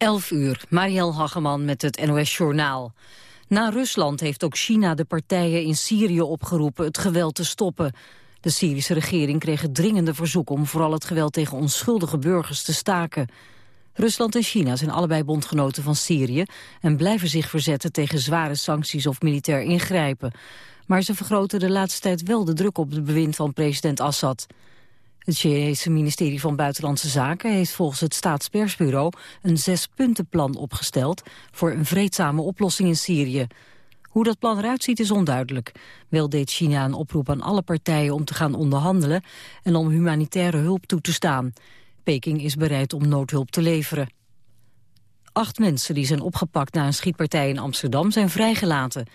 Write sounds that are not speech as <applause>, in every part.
11 uur, Marielle Hageman met het NOS Journaal. Na Rusland heeft ook China de partijen in Syrië opgeroepen het geweld te stoppen. De Syrische regering kreeg dringende verzoek om vooral het geweld tegen onschuldige burgers te staken. Rusland en China zijn allebei bondgenoten van Syrië en blijven zich verzetten tegen zware sancties of militair ingrijpen. Maar ze vergroten de laatste tijd wel de druk op het bewind van president Assad. Het Chinese ministerie van Buitenlandse Zaken heeft volgens het staatspersbureau een zespuntenplan opgesteld voor een vreedzame oplossing in Syrië. Hoe dat plan eruit ziet is onduidelijk. Wel deed China een oproep aan alle partijen om te gaan onderhandelen en om humanitaire hulp toe te staan. Peking is bereid om noodhulp te leveren. Acht mensen die zijn opgepakt na een schietpartij in Amsterdam zijn vrijgelaten.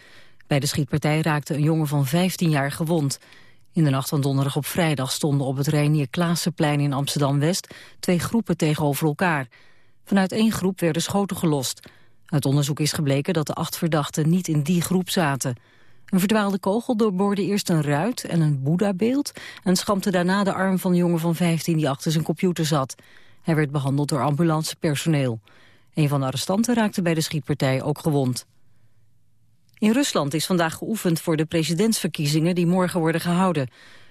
Bij de schietpartij raakte een jongen van 15 jaar gewond. In de nacht van donderdag op vrijdag stonden op het Reinier Klaasenplein in Amsterdam-West twee groepen tegenover elkaar. Vanuit één groep werden schoten gelost. Uit onderzoek is gebleken dat de acht verdachten niet in die groep zaten. Een verdwaalde kogel doorboorde eerst een ruit en een Boeddha-beeld... en schampte daarna de arm van een jongen van 15 die achter zijn computer zat. Hij werd behandeld door ambulancepersoneel. Een van de arrestanten raakte bij de schietpartij ook gewond. In Rusland is vandaag geoefend voor de presidentsverkiezingen die morgen worden gehouden.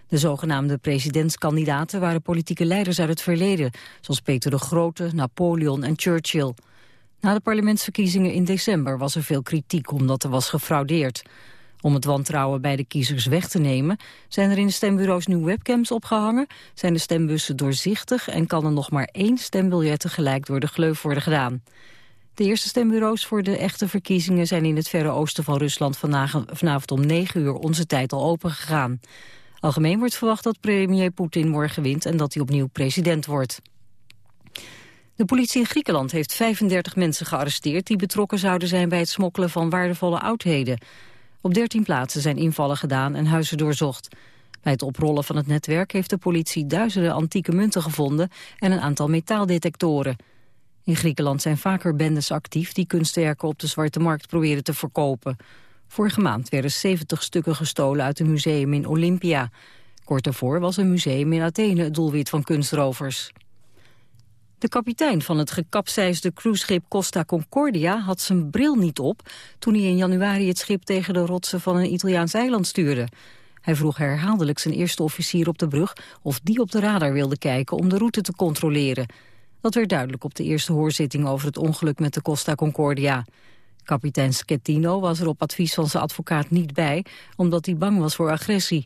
De zogenaamde presidentskandidaten waren politieke leiders uit het verleden, zoals Peter de Grote, Napoleon en Churchill. Na de parlementsverkiezingen in december was er veel kritiek omdat er was gefraudeerd. Om het wantrouwen bij de kiezers weg te nemen... zijn er in de stembureaus nu webcams opgehangen... zijn de stembussen doorzichtig... en kan er nog maar één stembiljet tegelijk door de gleuf worden gedaan. De eerste stembureaus voor de echte verkiezingen zijn in het verre oosten van Rusland vanavond om 9 uur onze tijd al open gegaan. Algemeen wordt verwacht dat premier Poetin morgen wint en dat hij opnieuw president wordt. De politie in Griekenland heeft 35 mensen gearresteerd die betrokken zouden zijn bij het smokkelen van waardevolle oudheden. Op 13 plaatsen zijn invallen gedaan en huizen doorzocht. Bij het oprollen van het netwerk heeft de politie duizenden antieke munten gevonden en een aantal metaaldetectoren. In Griekenland zijn vaker bendes actief die kunstwerken op de zwarte markt proberen te verkopen. Vorige maand werden 70 stukken gestolen uit een museum in Olympia. Kort daarvoor was een museum in Athene het doelwit van kunstrovers. De kapitein van het gekapseisde cruiseschip Costa Concordia had zijn bril niet op... toen hij in januari het schip tegen de rotsen van een Italiaans eiland stuurde. Hij vroeg herhaaldelijk zijn eerste officier op de brug... of die op de radar wilde kijken om de route te controleren. Dat werd duidelijk op de eerste hoorzitting over het ongeluk met de Costa Concordia. Kapitein Schettino was er op advies van zijn advocaat niet bij... omdat hij bang was voor agressie.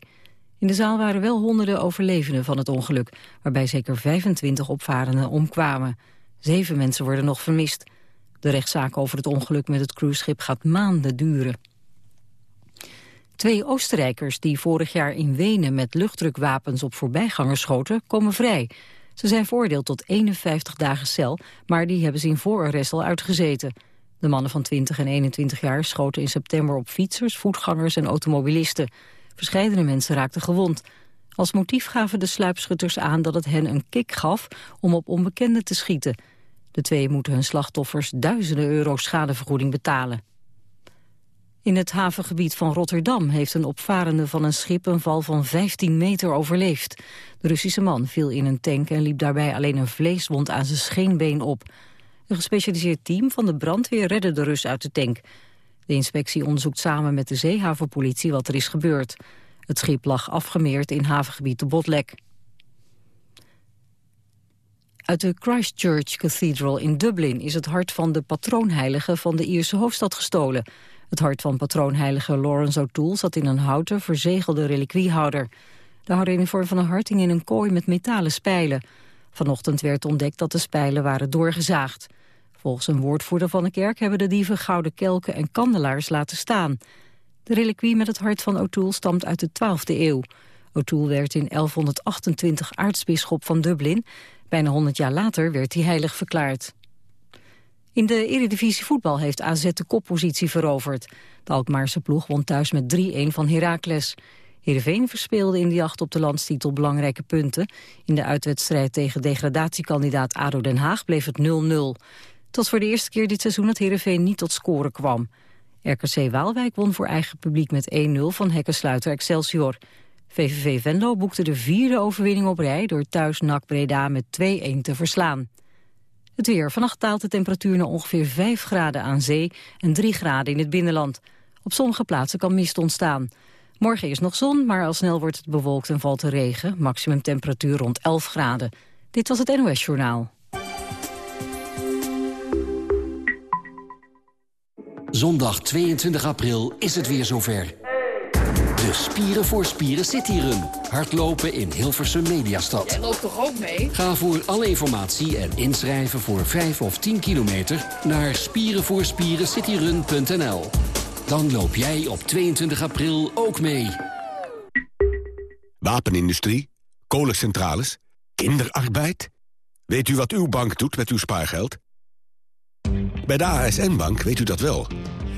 In de zaal waren wel honderden overlevenden van het ongeluk... waarbij zeker 25 opvarenden omkwamen. Zeven mensen worden nog vermist. De rechtszaak over het ongeluk met het cruiseschip gaat maanden duren. Twee Oostenrijkers die vorig jaar in Wenen met luchtdrukwapens op voorbijgangers schoten, komen vrij. Ze zijn veroordeeld tot 51 dagen cel, maar die hebben ze in voorarrest al uitgezeten. De mannen van 20 en 21 jaar schoten in september op fietsers, voetgangers en automobilisten. Verscheidene mensen raakten gewond. Als motief gaven de sluipschutters aan dat het hen een kick gaf om op onbekenden te schieten. De twee moeten hun slachtoffers duizenden euro schadevergoeding betalen. In het havengebied van Rotterdam heeft een opvarende van een schip een val van 15 meter overleefd. De Russische man viel in een tank en liep daarbij alleen een vleeswond aan zijn scheenbeen op. Een gespecialiseerd team van de brandweer redde de Rus uit de tank. De inspectie onderzoekt samen met de zeehavenpolitie wat er is gebeurd. Het schip lag afgemeerd in havengebied de Botlek. Uit de Christchurch Cathedral in Dublin is het hart van de patroonheilige van de Ierse hoofdstad gestolen. Het hart van patroonheilige Lawrence O'Toole zat in een houten, verzegelde reliquiehouder. De houder in de vorm van een hart in een kooi met metalen spijlen. Vanochtend werd ontdekt dat de spijlen waren doorgezaagd. Volgens een woordvoerder van de kerk hebben de dieven gouden kelken en kandelaars laten staan. De reliquie met het hart van O'Toole stamt uit de 12e eeuw. O'Toole werd in 1128 aartsbisschop van Dublin. Bijna 100 jaar later werd hij heilig verklaard. In de Eredivisie voetbal heeft AZ de koppositie veroverd. De Alkmaarse ploeg won thuis met 3-1 van Heracles. Heerenveen verspeelde in de jacht op de landstitel belangrijke punten. In de uitwedstrijd tegen degradatiekandidaat ADO Den Haag bleef het 0-0. Het was voor de eerste keer dit seizoen dat Heerenveen niet tot scoren kwam. RKC Waalwijk won voor eigen publiek met 1-0 van hekkensluiter Excelsior. VVV Venlo boekte de vierde overwinning op rij door thuis NAC Breda met 2-1 te verslaan. Het weer. Vannacht daalt de temperatuur naar ongeveer 5 graden aan zee en 3 graden in het binnenland. Op sommige plaatsen kan mist ontstaan. Morgen is nog zon, maar al snel wordt het bewolkt en valt de regen. Maximum temperatuur rond 11 graden. Dit was het NOS Journaal. Zondag 22 april is het weer zover. De Spieren voor Spieren City Run. Hardlopen in Hilversum Mediastad. Jij loopt toch ook mee? Ga voor alle informatie en inschrijven voor 5 of 10 kilometer... naar spierenvoorspierencityrun.nl. Dan loop jij op 22 april ook mee. Wapenindustrie, kolencentrales, kinderarbeid. Weet u wat uw bank doet met uw spaargeld? Bij de ASN-bank weet u dat wel...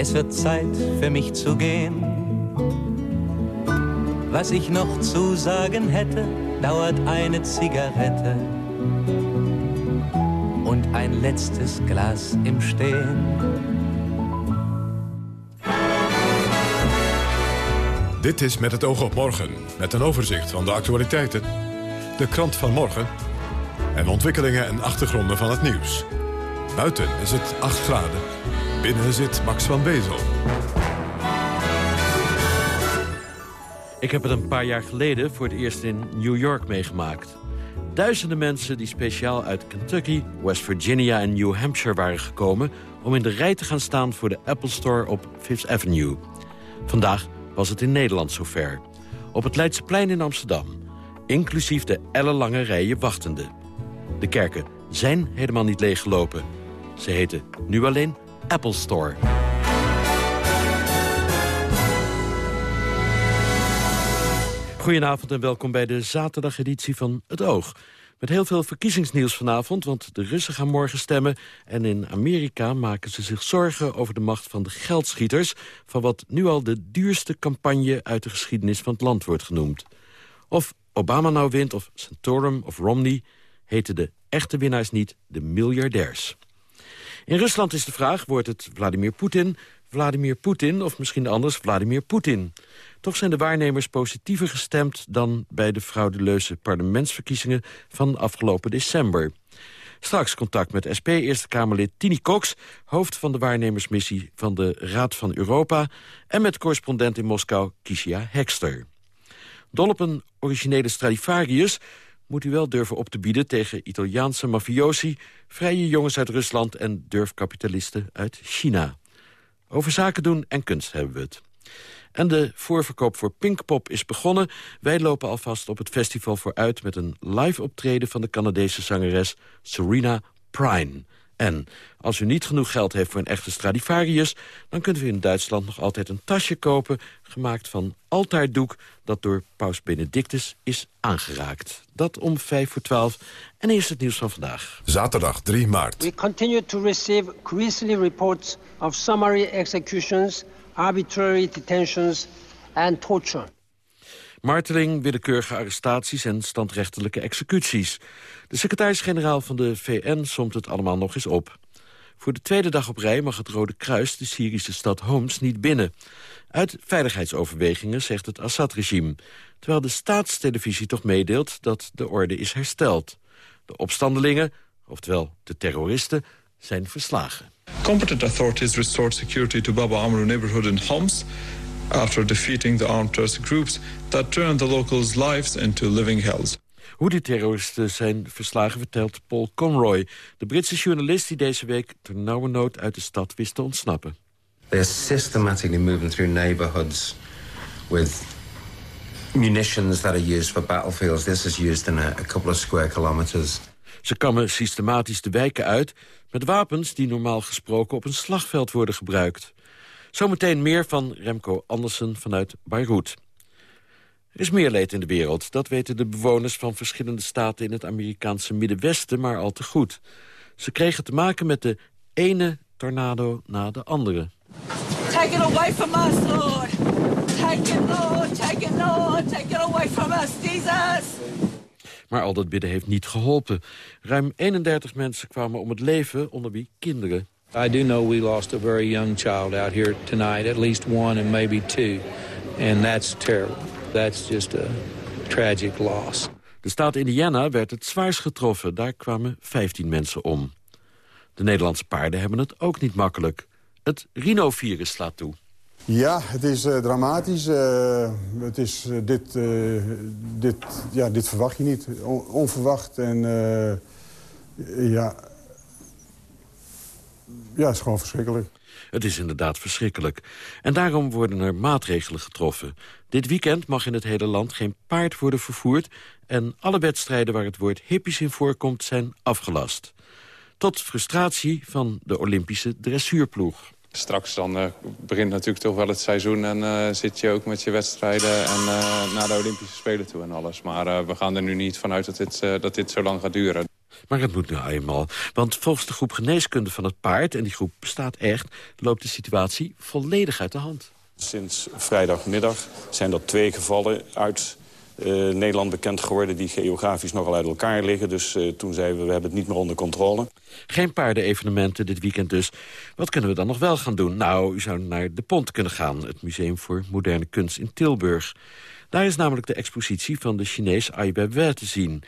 Es wird Zeit für mich zu gehen. Was ich noch zu sagen hätte, dauert eine Zigarette und ein letztes Glas im Stehen. Dit is Met het oog op morgen, met een overzicht van de actualiteiten, de krant van morgen en ontwikkelingen en achtergronden van het nieuws. Buiten is het 8 graden. Binnen zit Max van Bezel. Ik heb het een paar jaar geleden voor het eerst in New York meegemaakt. Duizenden mensen die speciaal uit Kentucky, West Virginia en New Hampshire waren gekomen... om in de rij te gaan staan voor de Apple Store op Fifth Avenue. Vandaag was het in Nederland zover. Op het Leidseplein in Amsterdam. Inclusief de ellenlange rijen wachtenden. De kerken zijn helemaal niet leeggelopen. Ze heten nu alleen Apple Store. Goedenavond en welkom bij de zaterdageditie van Het Oog. Met heel veel verkiezingsnieuws vanavond, want de Russen gaan morgen stemmen... en in Amerika maken ze zich zorgen over de macht van de geldschieters... van wat nu al de duurste campagne uit de geschiedenis van het land wordt genoemd. Of Obama nou wint, of Santorum of Romney... heten de echte winnaars niet de miljardairs. In Rusland is de vraag, wordt het Vladimir Poetin, Vladimir Poetin of misschien anders Vladimir Poetin? Toch zijn de waarnemers positiever gestemd dan bij de fraudeleuze parlementsverkiezingen van afgelopen december. Straks contact met SP-Eerste Kamerlid Tini Cox... hoofd van de waarnemersmissie van de Raad van Europa... en met correspondent in Moskou Kishia Hekster. Dol een originele Stradivarius moet u wel durven op te bieden tegen Italiaanse mafiosi... vrije jongens uit Rusland en durfkapitalisten uit China. Over zaken doen en kunst hebben we het. En de voorverkoop voor Pinkpop is begonnen. Wij lopen alvast op het festival vooruit... met een live optreden van de Canadese zangeres Serena Prine. En als u niet genoeg geld heeft voor een echte Stradivarius... dan kunt u in Duitsland nog altijd een tasje kopen... gemaakt van altaardoek dat door paus Benedictus is aangeraakt. Dat om 5 voor 12. En eerst het nieuws van vandaag. Zaterdag 3 maart. We continue to receive grisly reports of summary executions, arbitrary detentions and torture. Marteling, willekeurige arrestaties en standrechtelijke executies. De secretaris-generaal van de VN somt het allemaal nog eens op. Voor de tweede dag op rij mag het Rode Kruis de Syrische stad Homs niet binnen. Uit veiligheidsoverwegingen zegt het Assad-regime. Terwijl de staatstelevisie toch meedeelt dat de orde is hersteld. De opstandelingen, oftewel de terroristen, zijn verslagen. Competent authorities restored security to Baba Amru neighborhood in Homs after defeating the armed terrorist groups that turned the locals' lives into living hells. Hoe die terroristen zijn verslagen vertelt Paul Conroy... de Britse journalist die deze week ter nauwe nood uit de stad wist te ontsnappen. They are systematically moving through neighborhoods with munitions that are used for battlefields. This is used in a, a couple of square kilometers. Ze kammen systematisch de wijken uit met wapens die normaal gesproken op een slagveld worden gebruikt. Zometeen meer van Remco Andersen vanuit Beirut. Er is meer leed in de wereld. Dat weten de bewoners van verschillende staten in het Amerikaanse Middenwesten maar al te goed. Ze kregen te maken met de ene tornado na de andere. Take it away from us, Lord. Take it, Lord. Take it, Lord. Take it away from us, Jesus. Maar al dat bidden heeft niet geholpen. Ruim 31 mensen kwamen om het leven, onder wie kinderen. I do know we lost a very young child out here tonight, at least one and maybe two. And that's terrible. That's just a tragic loss. De staat Indiana werd het zwaarst getroffen. Daar kwamen 15 mensen om. De Nederlandse paarden hebben het ook niet makkelijk. Het rhinovirus slaat toe. Ja, het is uh, dramatisch. Uh, het is, uh, dit, dit, ja, dit verwacht je niet. On onverwacht. En ja... ja, het is gewoon verschrikkelijk. Het is inderdaad verschrikkelijk. En daarom worden er maatregelen getroffen. Dit weekend mag in het hele land geen paard worden vervoerd... en alle wedstrijden waar het woord hippies in voorkomt zijn afgelast. Tot frustratie van de Olympische dressuurploeg. Straks dan uh, begint natuurlijk toch wel het seizoen... en uh, zit je ook met je wedstrijden en uh, naar de Olympische Spelen toe en alles. Maar we gaan er nu niet vanuit dat dit, dat dit zo lang gaat duren. Maar het moet nu eenmaal. Want volgens de groep geneeskunde van het paard... en die groep bestaat echt, loopt de situatie volledig uit de hand. Sinds vrijdagmiddag zijn er twee gevallen uit uh, Nederland bekend geworden... die geografisch nogal uit elkaar liggen. Dus uh, toen zeiden we, we hebben het niet meer onder controle. Geen paardenevenementen dit weekend dus. Wat kunnen we dan nog wel gaan doen? Nou, u zou naar De Pont kunnen gaan, het Museum voor Moderne Kunst in Tilburg. Daar is namelijk de expositie van de Chinees Ai Weiwei te zien.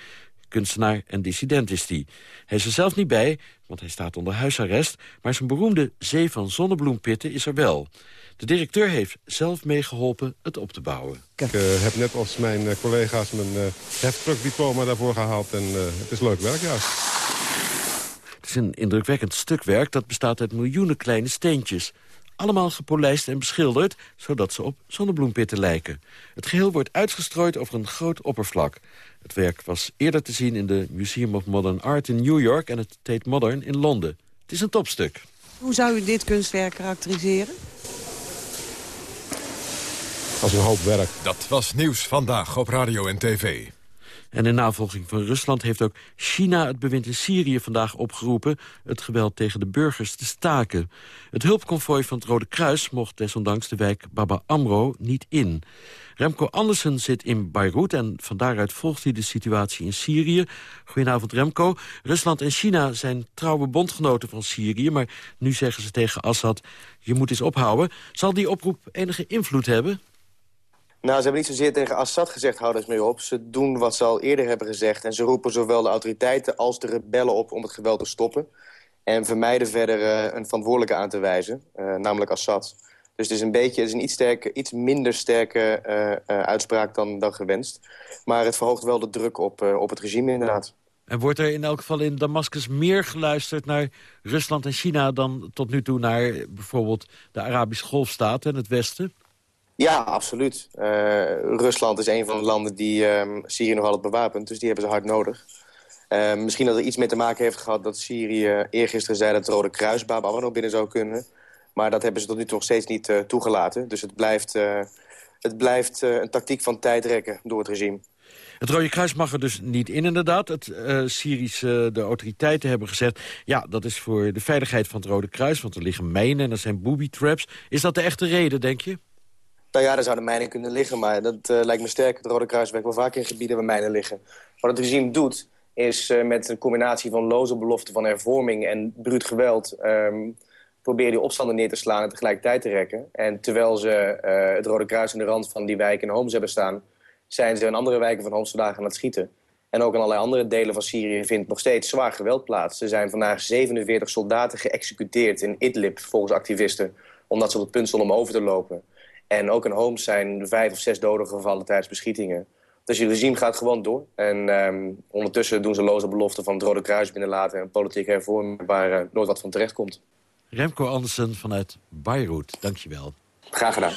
Kunstenaar en dissident is hij. Hij is er zelf niet bij, want hij staat onder huisarrest... maar zijn beroemde zee van zonnebloempitten is er wel. De directeur heeft zelf meegeholpen het op te bouwen. Ik uh, heb net als mijn uh, collega's mijn uh, heftruckdiploma daarvoor gehaald. En het is leuk werk, ja. Het is een indrukwekkend stuk werk dat bestaat uit miljoenen kleine steentjes. Allemaal gepolijst en beschilderd, zodat ze op zonnebloempitten lijken. Het geheel wordt uitgestrooid over een groot oppervlak. Het werk was eerder te zien in de Museum of Modern Art in New York... en het Tate Modern in Londen. Het is een topstuk. Hoe zou u dit kunstwerk karakteriseren? Als een hoop werk. Dat was nieuws vandaag op radio en tv. En in navolging van Rusland heeft ook China het bewind in Syrië vandaag opgeroepen... het geweld tegen de burgers te staken. Het hulpconvooi van het Rode Kruis mocht desondanks de wijk Baba Amro niet in. Remco Andersen zit in Beirut en van daaruit volgt hij de situatie in Syrië. Goedenavond Remco. Rusland en China zijn trouwe bondgenoten van Syrië... maar nu zeggen ze tegen Assad, je moet eens ophouden. Zal die oproep enige invloed hebben? Nou, ze hebben niet zozeer tegen Assad gezegd, hou eens mee op. Ze doen wat ze al eerder hebben gezegd. En ze roepen zowel de autoriteiten als de rebellen op om het geweld te stoppen. En vermijden verder uh, een verantwoordelijke aan te wijzen, uh, namelijk Assad. Dus het is een beetje het is een iets, sterke, iets minder sterke uh, uitspraak dan, dan gewenst. Maar het verhoogt wel de druk op, op het regime inderdaad. En wordt er in elk geval in Damascus meer geluisterd naar Rusland en China... dan tot nu toe naar bijvoorbeeld de Arabische Golfstaten en het Westen? Ja, absoluut. Uh, Rusland is een van de landen die um, Syrië nog altijd bewapent. Dus die hebben ze hard nodig. Uh, misschien dat er iets mee te maken heeft gehad dat Syrië eergisteren zei... dat het Rode Kruis Baba nog binnen zou kunnen. Maar dat hebben ze tot nu toe nog steeds niet uh, toegelaten. Dus het blijft, het blijft een tactiek van tijdrekken door het regime. Het Rode Kruis mag er dus niet in, inderdaad. Het Syrische, de autoriteiten hebben gezegd... ja, dat is voor de veiligheid van het Rode Kruis... want er liggen mijnen en er zijn booby-traps. Is dat de echte reden, denk je? Nou ja, daar zouden mijnen kunnen liggen, maar dat uh, lijkt me sterk. Het Rode Kruis werkt wel vaak in gebieden waar mijnen liggen. Wat het regime doet, is uh, met een combinatie van loze beloften van hervorming en bruut geweld... Um, proberen die opstanden neer te slaan en tegelijkertijd te rekken. En terwijl ze uh, het Rode Kruis aan de rand van die wijk in Homs hebben staan... zijn ze in andere wijken van Homs vandaag aan het schieten. En ook in allerlei andere delen van Syrië vindt nog steeds zwaar geweld plaats. Er zijn vandaag 47 soldaten geëxecuteerd in Idlib, volgens activisten... omdat ze op het punt stonden om over te lopen. En ook in Homs zijn vijf of zes doden gevallen tijdens beschietingen. Dus je regime gaat gewoon door. En um, ondertussen doen ze loze beloften van het Rode Kruis binnenlaten... en politieke hervorming waar uh, nooit wat van terecht komt. Remco Andersen vanuit Beirut, dankjewel. Graag gedaan.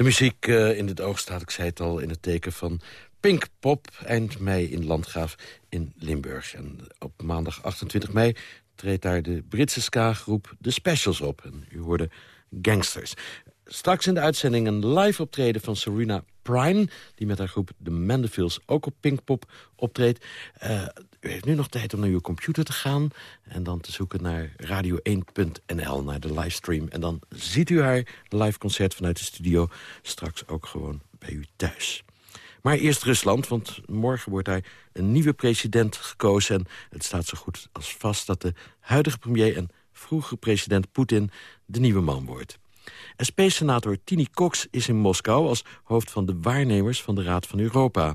De muziek uh, in het oog staat, ik zei het al, in het teken van Pinkpop. Eind mei in Landgraaf in Limburg. En op maandag 28 mei treedt daar de Britse ska-groep The Specials op. En u hoorde Gangsters. Straks in de uitzending een live optreden van Serena Prime... die met haar groep The Mandevilles ook op Pinkpop optreedt. Uh, u heeft nu nog tijd om naar uw computer te gaan... en dan te zoeken naar radio1.nl, naar de livestream. En dan ziet u haar live concert vanuit de studio straks ook gewoon bij u thuis. Maar eerst Rusland, want morgen wordt daar een nieuwe president gekozen... en het staat zo goed als vast dat de huidige premier en vroegere president Poetin de nieuwe man wordt. SP-senator Tini Cox is in Moskou als hoofd van de waarnemers van de Raad van Europa.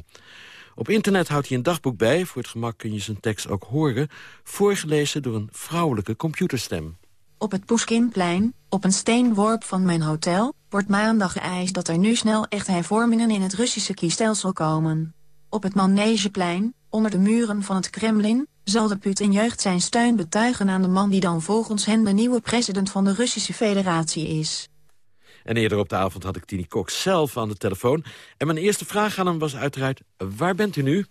Op internet houdt hij een dagboek bij, voor het gemak kun je zijn tekst ook horen... voorgelezen door een vrouwelijke computerstem. Op het Pushkinplein, op een steenworp van mijn hotel... wordt maandag geëist dat er nu snel echt hervormingen in het Russische kiesstelsel komen. Op het Manegeplein, onder de muren van het Kremlin... zal de Putin-jeugd zijn steun betuigen aan de man die dan volgens hen de nieuwe president van de Russische Federatie is. En eerder op de avond had ik Tini Cox zelf aan de telefoon. En mijn eerste vraag aan hem was uiteraard, waar bent u nu?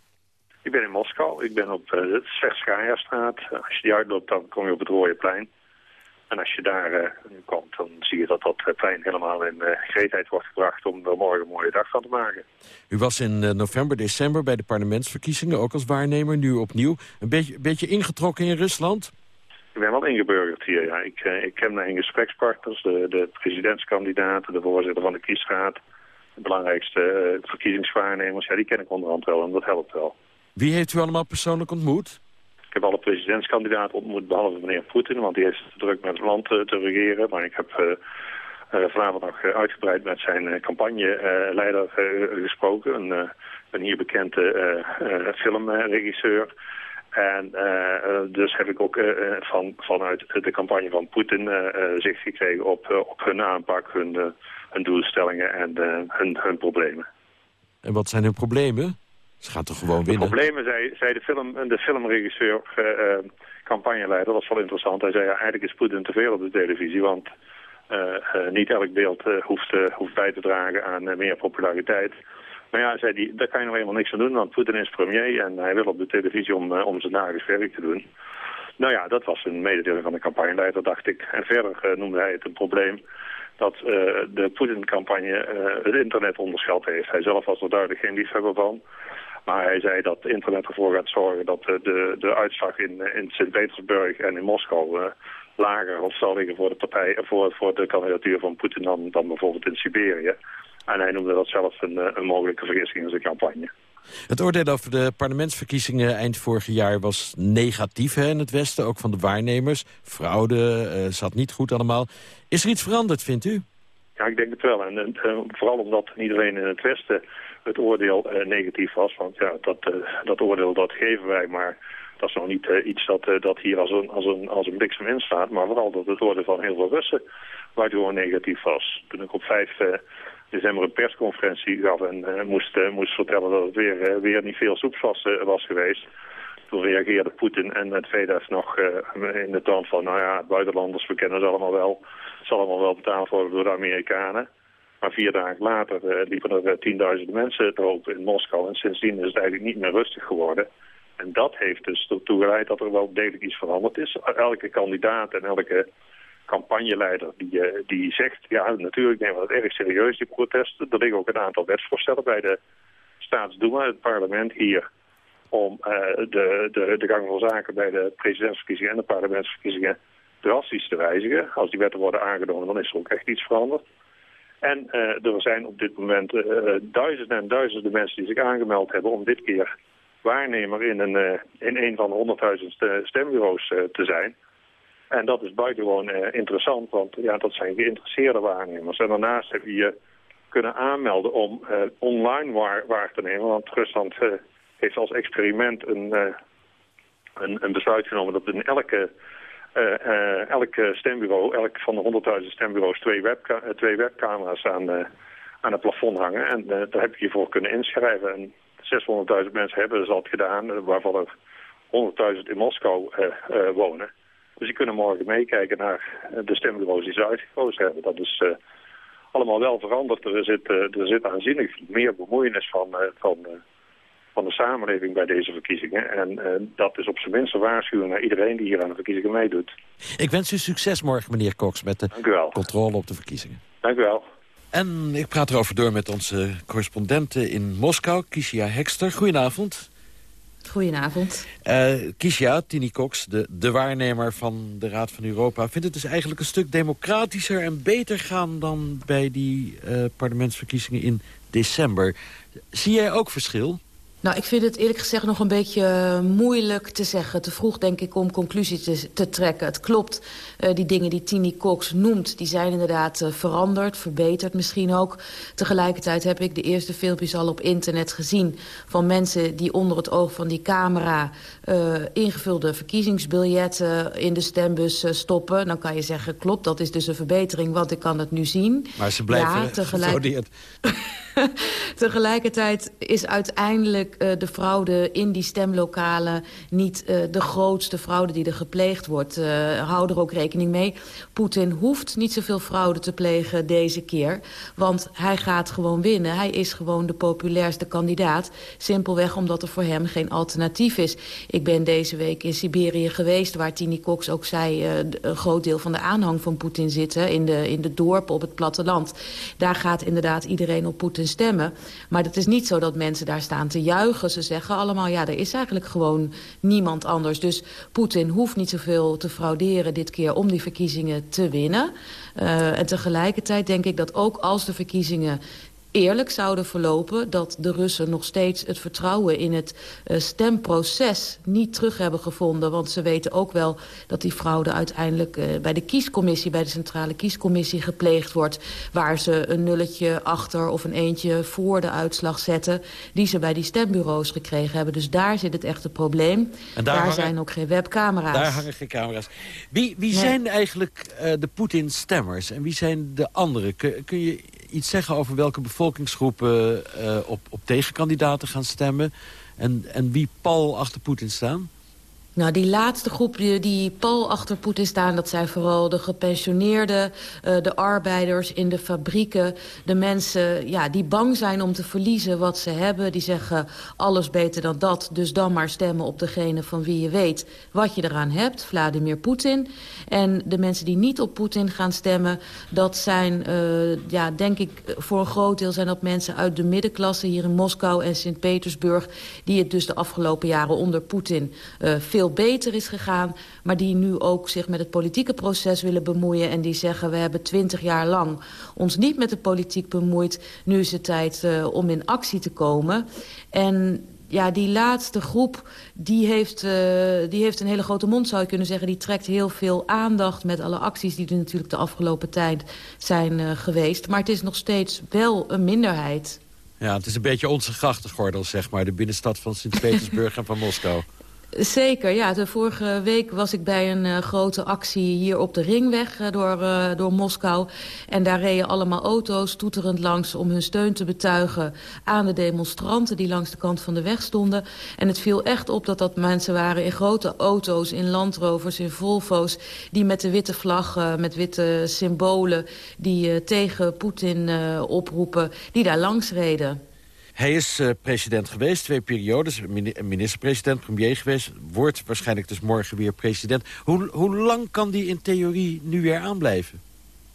Ik ben in Moskou. Ik ben op uh, de Svechskaya-straat. Als je die uitloopt, dan kom je op het Rode Plein. En als je daar uh, komt, dan zie je dat dat eh, plein helemaal in uh, gereedheid wordt gebracht... om er morgen een mooie dag van te maken. U was in november, december bij de parlementsverkiezingen, ook als waarnemer. Nu opnieuw. Een beetje, beetje ingetrokken in Rusland? Ik ben wel ingeburgerd hier, ja. Ik, ik ken mijn gesprekspartners, de, de presidentskandidaten, de voorzitter van de kiesraad... de belangrijkste verkiezingswaarnemers, ja, die ken ik onderhand wel en dat helpt wel. Wie heeft u allemaal persoonlijk ontmoet? Ik heb alle presidentskandidaten ontmoet, behalve meneer Poetin, want die heeft het druk met het land te, regeren. Maar ik heb uh, uh, vanavond nog uitgebreid met zijn campagneleider gesproken. Een, een hier bekende filmregisseur. En dus heb ik ook van, vanuit de campagne van Poetin zicht gekregen op, op hun aanpak, hun, hun doelstellingen en hun, hun problemen. En wat zijn hun problemen? Ze gaat toch gewoon winnen? De problemen, zei, zei de, film, de filmregisseur, campagneleider, dat was wel interessant. Hij zei, ja, eigenlijk is Poetin te veel op de televisie, want niet elk beeld hoeft, hoeft bij te dragen aan meer populariteit. Maar ja, zei die, daar kan je nog helemaal niks aan doen, want Poetin is premier en hij wil op de televisie om, om zijn nagels werk te doen. Nou ja, dat was een mededeling van de campagneleider, dacht ik. En verder noemde hij het een probleem dat uh, de Poetin-campagne het internet onderschat heeft. Hij zelf was er duidelijk geen liefhebber van. Maar hij zei dat internet ervoor gaat zorgen dat de, de uitslag in, in Sint-Petersburg en in Moskou lager of zal liggen voor de partij, voor, voor de kandidatuur van Poetin dan, dan bijvoorbeeld in Siberië. En hij noemde dat zelfs een, eh, een mogelijke vergissing in zijn campagne. Het oordeel over de parlementsverkiezingen eind vorig jaar was negatief hè, in het Westen, ook van de waarnemers. Fraude, uh, zat niet goed allemaal. Is er iets veranderd, vindt u? Ja, ik denk het wel. En, en vooral omdat niet alleen in het Westen het oordeel uh, negatief was. Want ja, dat, dat oordeel dat geven wij, maar dat is nog niet uh, iets dat, dat hier als een, als, een, als een bliksem in staat. Maar vooral dat het oordeel van heel veel Russen waardoor negatief was. Toen ik op 5 december een persconferentie gaf en moest, moest vertellen dat het weer, weer niet veel soeps was, was geweest toen reageerde Poetin en het VDF nog in de toon van... nou ja, buitenlanders, we kennen ze allemaal wel. Het zal allemaal wel betaald worden door de Amerikanen. Maar vier dagen later liepen er tienduizenden mensen te hoop in Moskou. En sindsdien is het eigenlijk niet meer rustig geworden. En dat heeft dus ertoe geleid dat er wel degelijk iets veranderd is. Elke kandidaat en elke campagneleider die, uh, die zegt... ja, natuurlijk nemen we het erg serieus, die protesten. Er liggen ook een aantal wetsvoorstellen bij de Staatsdoema, het parlement hier... om de, de, de gang van zaken bij de presidentsverkiezingen en de parlementsverkiezingen drastisch te wijzigen. Als die wetten worden aangenomen, dan is er ook echt iets veranderd. En uh, er zijn op dit moment uh, duizenden en duizenden mensen die zich aangemeld hebben om dit keer waarnemer in een, in een van de 100.000 stembureaus te zijn. En dat is buitengewoon interessant, want ja, dat zijn geïnteresseerde waarnemers. En daarnaast heb je je kunnen aanmelden om online waar, waar, te nemen, want Rusland heeft als experiment een, een, een besluit genomen dat in elke uh, elk stembureau, elk van de 100.000 stembureaus, twee, webca twee webcamera's aan, aan het plafond hangen. En daar heb je je voor kunnen inschrijven. En 600.000 mensen hebben dus dat gedaan, waarvan er 100.000 in Moskou wonen. Dus die kunnen morgen meekijken naar de stembureaus die ze uitgekozen hebben. Dat is allemaal wel veranderd. Er zit, uh, er zit aanzienlijk meer bemoeienis van, uh, van, uh, van de samenleving bij deze verkiezingen. En dat is op zijn minst een waarschuwing naar iedereen die hier aan de verkiezingen meedoet. Ik wens u succes morgen, meneer Cox, met de controle op de verkiezingen. Dank u wel. En ik praat erover door met onze correspondenten in Moskou, Kisia Hekster. Goedenavond. Goedenavond. Uh, Kisha, Tini Cox, de, de waarnemer van de Raad van Europa... vindt het dus eigenlijk een stuk democratischer en beter gaan... dan bij die uh, parlementsverkiezingen in december. Zie jij ook verschil? Nou, ik vind het eerlijk gezegd nog een beetje eh, moeilijk te zeggen. Te vroeg, denk ik, om conclusies te, te trekken. Het klopt, die dingen die Tini Cox noemt... die zijn inderdaad uh, veranderd, verbeterd misschien ook. Tegelijkertijd heb ik de eerste filmpjes al op internet gezien... van mensen die onder het oog van die camera... ingevulde verkiezingsbiljetten in de stembus stoppen. Dan kan je zeggen, klopt, dat is dus een verbetering... want ik kan het nu zien. Maar ze blijven ja, tegelijk... <laughs> Tegelijkertijd is uiteindelijk uh, de fraude in die stemlokalen... niet uh, de grootste fraude die er gepleegd wordt. Hou er ook rekening mee. Poetin hoeft niet zoveel fraude te plegen deze keer. Want hij gaat gewoon winnen. Hij is gewoon de populairste kandidaat. Simpelweg omdat er voor hem geen alternatief is. Ik ben deze week in Siberië geweest... waar Tini Cox ook zei... een groot deel van de aanhang van Poetin zitten... in de, in de dorpen op het platteland. Daar gaat inderdaad iedereen op Poetin stemmen. Maar het is niet zo dat mensen daar staan te juichen. Ze zeggen allemaal, ja, er is eigenlijk gewoon niemand anders. Dus Poetin hoeft niet zoveel te frauderen dit keer om die verkiezingen te winnen. Uh, en tegelijkertijd denk ik dat ook als de verkiezingen eerlijk zouden verlopen... dat de Russen nog steeds het vertrouwen in het uh, stemproces niet terug hebben gevonden. Want ze weten ook wel dat die fraude uiteindelijk uh, bij de kiescommissie... bij de centrale kiescommissie gepleegd wordt... waar ze een nulletje achter of een eentje voor de uitslag zetten... die ze bij die stembureaus gekregen hebben. Dus daar zit het echte probleem. En daar, daar hangen, zijn ook geen webcamera's. Daar hangen geen camera's. Wie, wie nee. zijn eigenlijk uh, de Poetin-stemmers en wie zijn de anderen? Kun, kun je iets zeggen over welke bevolkingsgroepen uh, op, op tegenkandidaten gaan stemmen... en, en wie pal achter Poetin staan? Nou, die laatste groep die, die pal achter Poetin staan... dat zijn vooral de gepensioneerden, uh, de arbeiders in de fabrieken... de mensen ja, die bang zijn om te verliezen wat ze hebben. Die zeggen alles beter dan dat, dus dan maar stemmen op degene van wie je weet... wat je eraan hebt, Vladimir Poetin. En de mensen die niet op Poetin gaan stemmen... dat zijn, uh, ja, denk ik, voor een groot deel zijn dat mensen uit de middenklasse... hier in Moskou en Sint-Petersburg... die het dus de afgelopen jaren onder Poetin uh, veel veel beter is gegaan... maar die nu ook zich met het politieke proces willen bemoeien... en die zeggen, we hebben twintig jaar lang ons niet met de politiek bemoeid. Nu is het tijd uh, om in actie te komen. En ja, die laatste groep, die heeft, uh, die heeft een hele grote mond, zou je kunnen zeggen. Die trekt heel veel aandacht met alle acties die er natuurlijk de afgelopen tijd zijn uh, geweest. Maar het is nog steeds wel een minderheid. Ja, het is een beetje onze grachtengordel, zeg maar. De binnenstad van Sint-Petersburg en van Moskou. <laughs> Zeker, ja. De vorige week was ik bij een uh, grote actie hier op de Ringweg uh, door, uh, door Moskou. En daar reden allemaal auto's toeterend langs om hun steun te betuigen aan de demonstranten die langs de kant van de weg stonden. En het viel echt op dat dat mensen waren in grote auto's, in landrovers, in Volvo's, die met de witte vlag, met witte symbolen, die tegen Poetin oproepen, die daar langs reden. Hij is uh, president geweest, twee periodes, minister-president, premier geweest... wordt waarschijnlijk dus morgen weer president. Hoe, hoe lang kan die in theorie nu weer aanblijven?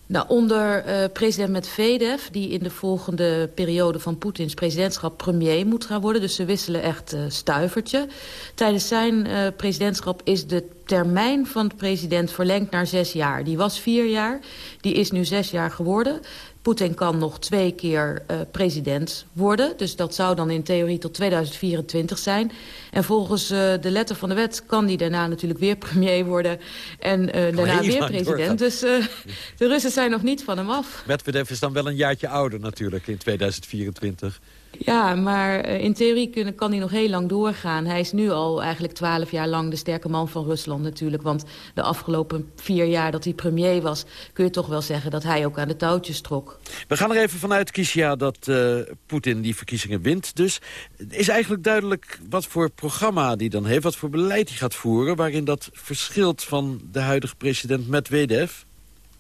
Nou, onder uh, president Medvedev, die in de volgende periode van Poetins presidentschap premier moet gaan worden. Dus ze wisselen echt uh, stuivertje. Tijdens zijn presidentschap is de termijn van de president verlengd naar zes jaar. Die was vier jaar, die is nu zes jaar geworden. Poetin kan nog twee keer uh, president worden. Dus dat zou dan in theorie tot 2024 zijn. En volgens uh, de letter van de wet kan hij daarna natuurlijk weer <laughs> premier worden. En uh, daarna weer president. Dus de Russen zijn nog niet van hem af. Medvedev is dan wel een jaartje ouder natuurlijk in 2024. Ja, maar uh, in theorie kunnen, kan hij nog heel lang doorgaan. Hij is nu al eigenlijk twaalf jaar lang de sterke man van Rusland natuurlijk. Want de afgelopen vier jaar dat hij premier was... kun je toch wel zeggen dat hij ook aan de touwtjes trok. We gaan er even vanuit, Kishia, dat uh, Poetin die verkiezingen wint. Dus is eigenlijk duidelijk wat voor programma die dan heeft... wat voor beleid hij gaat voeren... waarin dat verschilt van de huidige president Medvedev?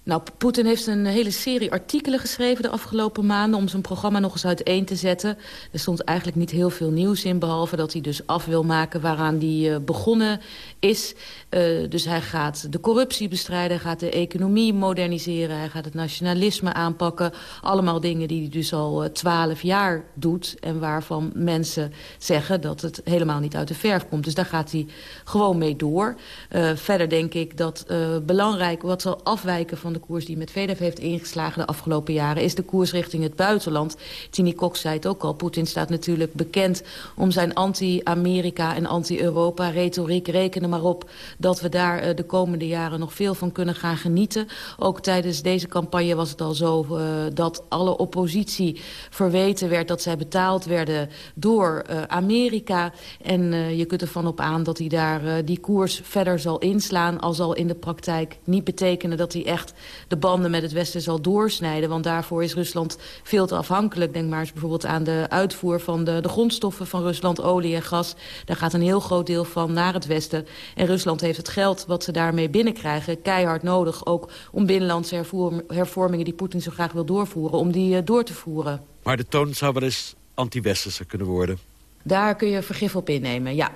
Nou, Poetin heeft een hele serie artikelen geschreven de afgelopen maanden... om zijn programma nog eens uiteen te zetten. Er stond eigenlijk niet heel veel nieuws in... behalve dat hij dus af wil maken waaraan hij uh, begonnen is. Uh, dus hij gaat de corruptie bestrijden, gaat de economie moderniseren... hij gaat het nationalisme aanpakken. Allemaal dingen die hij dus al twaalf jaar doet... en waarvan mensen zeggen dat het helemaal niet uit de verf komt. Dus daar gaat hij gewoon mee door. Uh, verder denk ik dat belangrijk wat zal afwijken van de koers die met VDF heeft ingeslagen de afgelopen jaren... is de koers richting het buitenland. Tini Cox zei het ook al. Poetin staat natuurlijk bekend om zijn anti-Amerika en anti-Europa retoriek. Rekenen maar op dat we daar uh, de komende jaren nog veel van kunnen gaan genieten. Ook tijdens deze campagne was het al zo uh, dat alle oppositie verweten werd... dat zij betaald werden door uh, Amerika. En je kunt ervan op aan dat hij daar die koers verder zal inslaan... al zal in de praktijk niet betekenen dat hij echt de banden met het Westen zal doorsnijden. Want daarvoor is Rusland veel te afhankelijk. Denk maar eens bijvoorbeeld aan de uitvoer van de, de grondstoffen van Rusland, olie en gas. Daar gaat een heel groot deel van naar het Westen. En Rusland heeft het geld wat ze daarmee binnenkrijgen keihard nodig. Ook om binnenlandse hervormingen die Poetin zo graag wil doorvoeren, om die uh, door te voeren. Maar de toon zou wel eens anti-westerse kunnen worden. Daar kun je vergif op innemen, ja.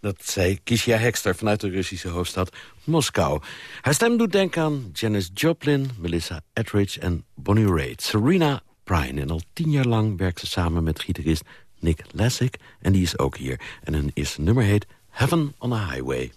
Dat zei Kishia Hekster vanuit de Russische hoofdstad Moskou. Haar stem doet denken aan Janis Joplin, Melissa Etheridge en Bonnie Raitt. Serena Bryan. En al tien jaar lang werkt ze samen met gitarist Nick Lessig. En die is ook hier. En hun eerste nummer heet Heaven on a Highway.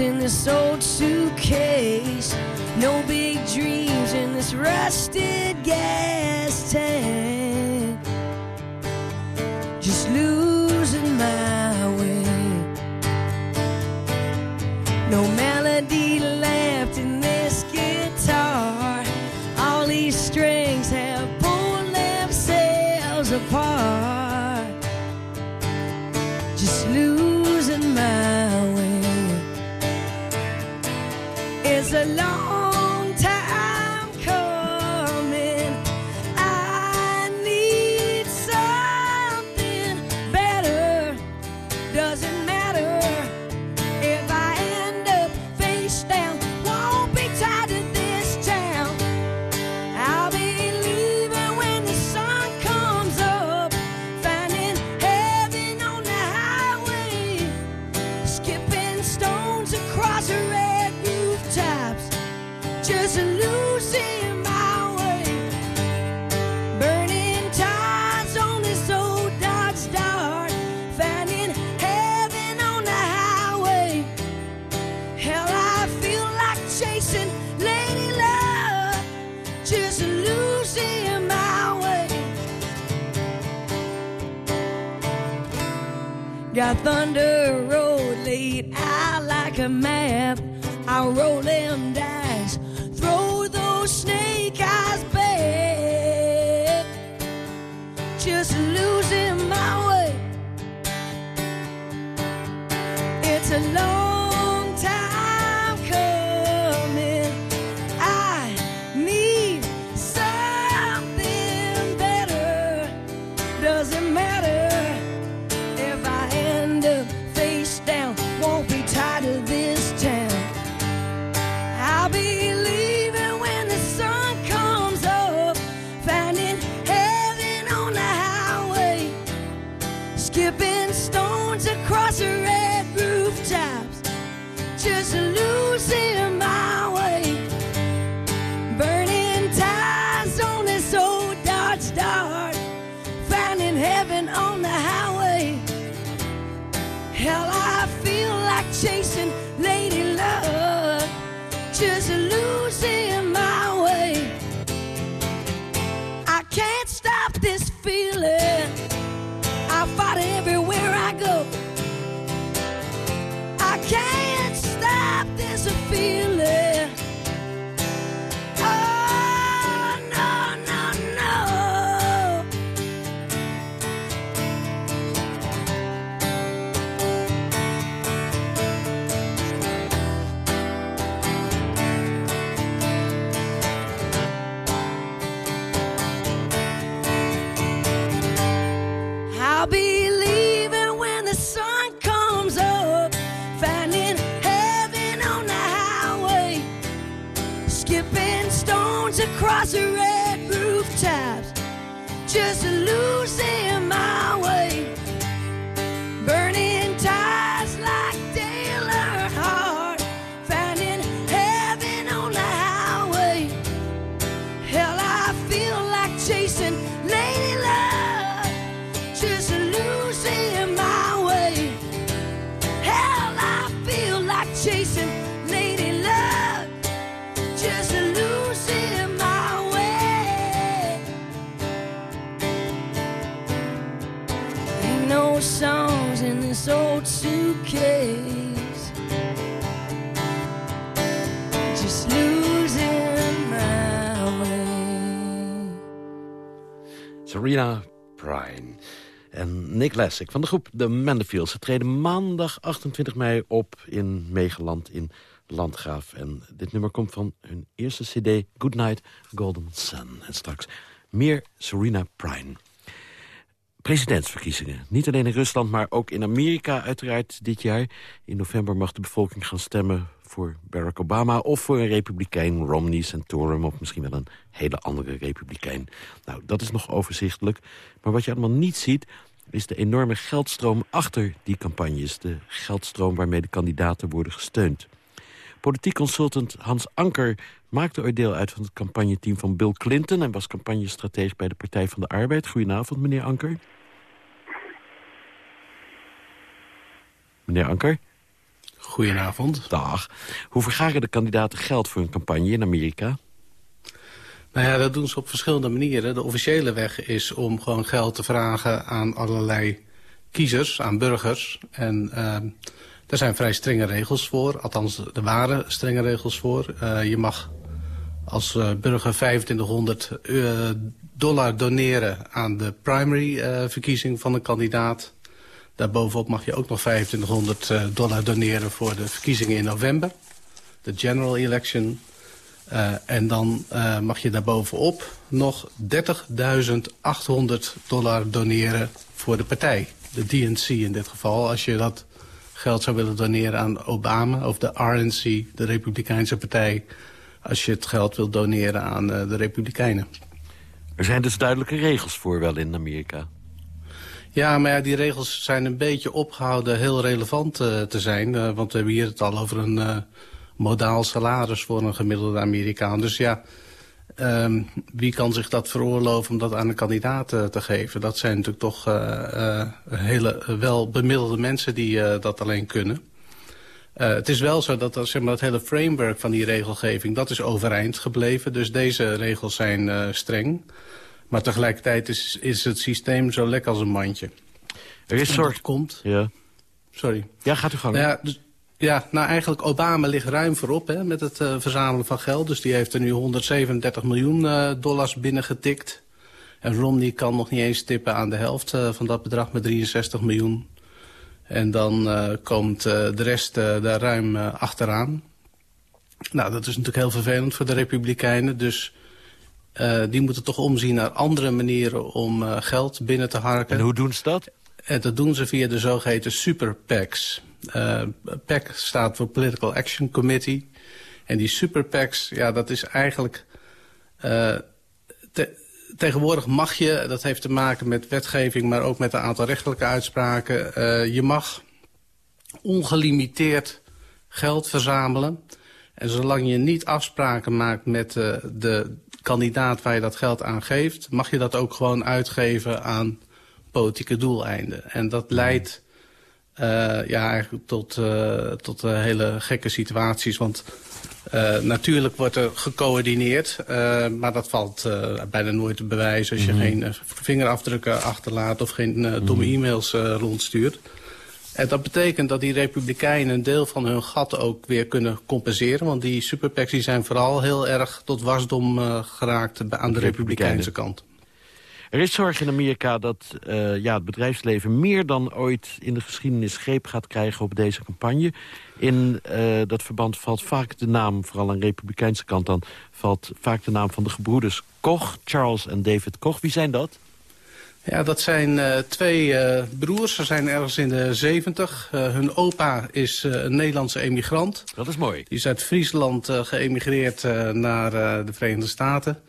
In this old suitcase. No big dreams in this rusted gas tank. Serena Bryan. En Nick Lessig van de groep The Manderfields. Ze treden maandag 28 mei op in Megeland in Landgraaf. En dit nummer komt van hun eerste cd, Goodnight Golden Sun. En straks meer Serena Bryan. Presidentsverkiezingen. Niet alleen in Rusland, maar ook in Amerika uiteraard dit jaar. In november mag de bevolking gaan stemmen voor Barack Obama... of voor een republikein, Romney, Santorum... of misschien wel een hele andere republikein. Nou, dat is nog overzichtelijk. Maar wat je allemaal niet ziet is de enorme geldstroom achter die campagnes. De geldstroom waarmee de kandidaten worden gesteund. Politiek consultant Hans Anker maakte ooit deel uit van het campagneteam van Bill Clinton... en was campagnestratege bij de Partij van de Arbeid. Goedenavond, meneer Anker. Meneer Anker? Goedenavond. Dag. Hoe vergaren de kandidaten geld voor een campagne in Amerika? Nou ja, dat doen ze op verschillende manieren. De officiële weg is om gewoon geld te vragen aan allerlei kiezers, aan burgers. En uh, daar zijn vrij strenge regels voor. Althans, er waren strenge regels voor. Uh, je mag als uh, burger 2500 dollar doneren aan de primary verkiezing van een kandidaat. Daarbovenop mag je ook nog 2500 dollar doneren voor de verkiezingen in november. De general election. Uh, en dan uh, mag je daarbovenop nog 30.800 dollar doneren voor de partij. De DNC in dit geval. Als je dat geld zou willen doneren aan Obama of de RNC, de Republikeinse partij. Als je het geld wilt doneren aan de Republikeinen. Er zijn dus duidelijke regels voor wel in Amerika. Ja, maar die regels zijn een beetje opgehouden heel relevant te zijn. want we hebben hier het al over een modaal salaris voor een gemiddelde Amerikaan. Dus ja, um, wie kan zich dat veroorloven om dat aan een kandidaat te geven? Dat zijn natuurlijk toch hele wel bemiddelde mensen die dat alleen kunnen. het is wel zo dat, zeg maar, het hele framework van die regelgeving... dat is overeind gebleven. Dus deze regels zijn streng. Maar tegelijkertijd is, is het systeem zo lek als een mandje. Er is zorg... komt... Ja. Sorry. Ja, gaat u gang. Nou ja, dus, ja, nou eigenlijk Obama ligt ruim voorop hè, met het uh, verzamelen van geld. Dus die heeft er nu 137 miljoen uh, dollars binnengetikt. En Romney kan nog niet eens tippen aan de helft uh, van dat bedrag met 63 miljoen. En dan komt de rest daar ruim achteraan. Nou, dat is natuurlijk heel vervelend voor de Republikeinen. Dus die moeten toch omzien naar andere manieren om geld binnen te harken. En hoe doen ze dat? En dat doen ze via de zogeheten super PACs. Uh, PAC staat voor Political Action Committee. En die super PACs, ja, dat is eigenlijk... Te, tegenwoordig mag je, dat heeft te maken met wetgeving... maar ook met een aantal rechtelijke uitspraken... Je mag ongelimiteerd geld verzamelen. En zolang je niet afspraken maakt met de kandidaat waar je dat geld aan geeft... mag je dat ook gewoon uitgeven aan politieke doeleinden. En dat leidt uh, ja, eigenlijk tot, uh, tot uh, hele gekke situaties. Want natuurlijk wordt er gecoördineerd, maar dat valt bijna nooit te bewijzen... als je mm -hmm. geen vingerafdrukken achterlaat of geen domme mm -hmm. e-mails rondstuurt. En dat betekent dat die republikeinen een deel van hun gat ook weer kunnen compenseren. Want die superpacks die zijn vooral heel erg tot wasdom geraakt aan de republikeinse kant. Er is zorg in Amerika dat uh, ja, het bedrijfsleven meer dan ooit in de geschiedenis greep gaat krijgen op deze campagne. In uh, dat verband valt vaak de naam, vooral aan de republikeinse kant dan, valt vaak de naam van de gebroeders Koch, Charles en David Koch. Wie zijn dat? Ja, dat zijn uh, twee uh, broers. Ze zijn ergens in de zeventig. Uh, hun opa is een Nederlandse emigrant. Dat is mooi. Die is uit Friesland geëmigreerd naar de Verenigde Staten.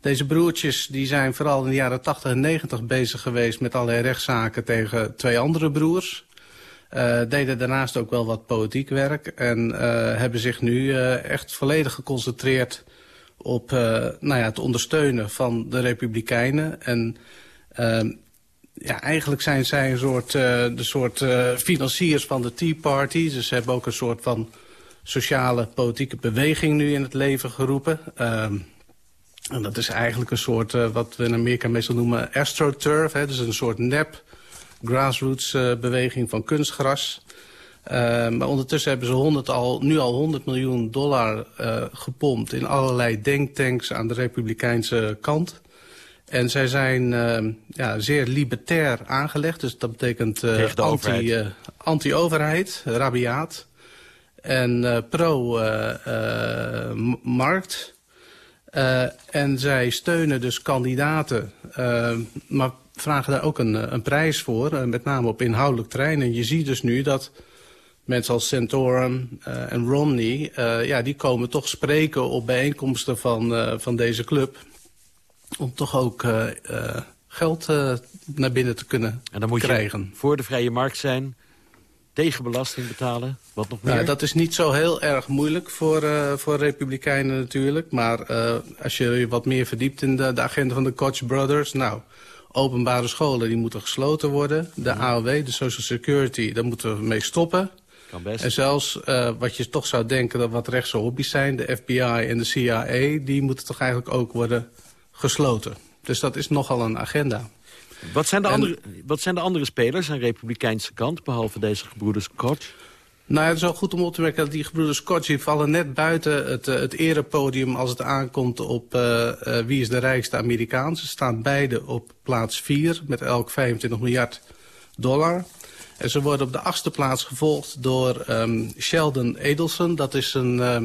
Deze broertjes die zijn vooral in de jaren 80 en 90 bezig geweest met allerlei rechtszaken tegen twee andere broers. Deden daarnaast ook wel wat politiek werk en hebben zich nu echt volledig geconcentreerd op nou ja, het ondersteunen van de Republikeinen. En ja, eigenlijk zijn zij een soort, de soort financiers van de Tea Party. Dus ze hebben ook een soort van sociale politieke beweging nu in het leven geroepen. Ehm, en dat is eigenlijk een soort, uh, wat we in Amerika meestal noemen astroturf. Hè, dus een soort nep grassroots beweging van kunstgras. Uh, maar ondertussen hebben ze 100 al, nu al 100 miljoen dollar gepompt... in allerlei denktanks aan de republikeinse kant. En zij zijn uh, ja, zeer libertair aangelegd. Dus dat betekent anti-overheid, anti rabiaat. En pro-markt... Uh, en zij steunen dus kandidaten, uh, maar vragen daar ook een, een prijs voor. Uh, met name op inhoudelijk terrein. En je ziet dus nu dat mensen als Santorum en Romney... ja, die komen toch spreken op bijeenkomsten van, van deze club. Om toch ook geld naar binnen te kunnen en dan moet krijgen. Je voor de vrije markt zijn tegen belasting betalen? Wat nog meer? Nou, dat is niet zo heel erg moeilijk voor, voor republikeinen natuurlijk. Maar als je je wat meer verdiept in de, de, agenda van de Koch brothers... nou, openbare scholen die moeten gesloten worden. De AOW, de Social Security, daar moeten we mee stoppen. Kan best. En zelfs uh, wat je toch zou denken dat wat rechtse hobby's zijn... de FBI en de CIA, die moeten toch eigenlijk ook worden gesloten. Dus dat is nogal een agenda. Wat zijn, de en, andere, wat zijn de andere spelers aan de republikeinse kant, behalve deze gebroeders Koch? Nou, het is wel goed om op te merken dat die gebroeders Koch... vallen net buiten het, uh, het erepodium als het aankomt op uh, uh, wie is de rijkste Amerikaan. Ze staan beide op plaats 4 met elk 25 miljard dollar. En ze worden op de achtste plaats gevolgd door um, Sheldon Adelson. Dat is een, uh,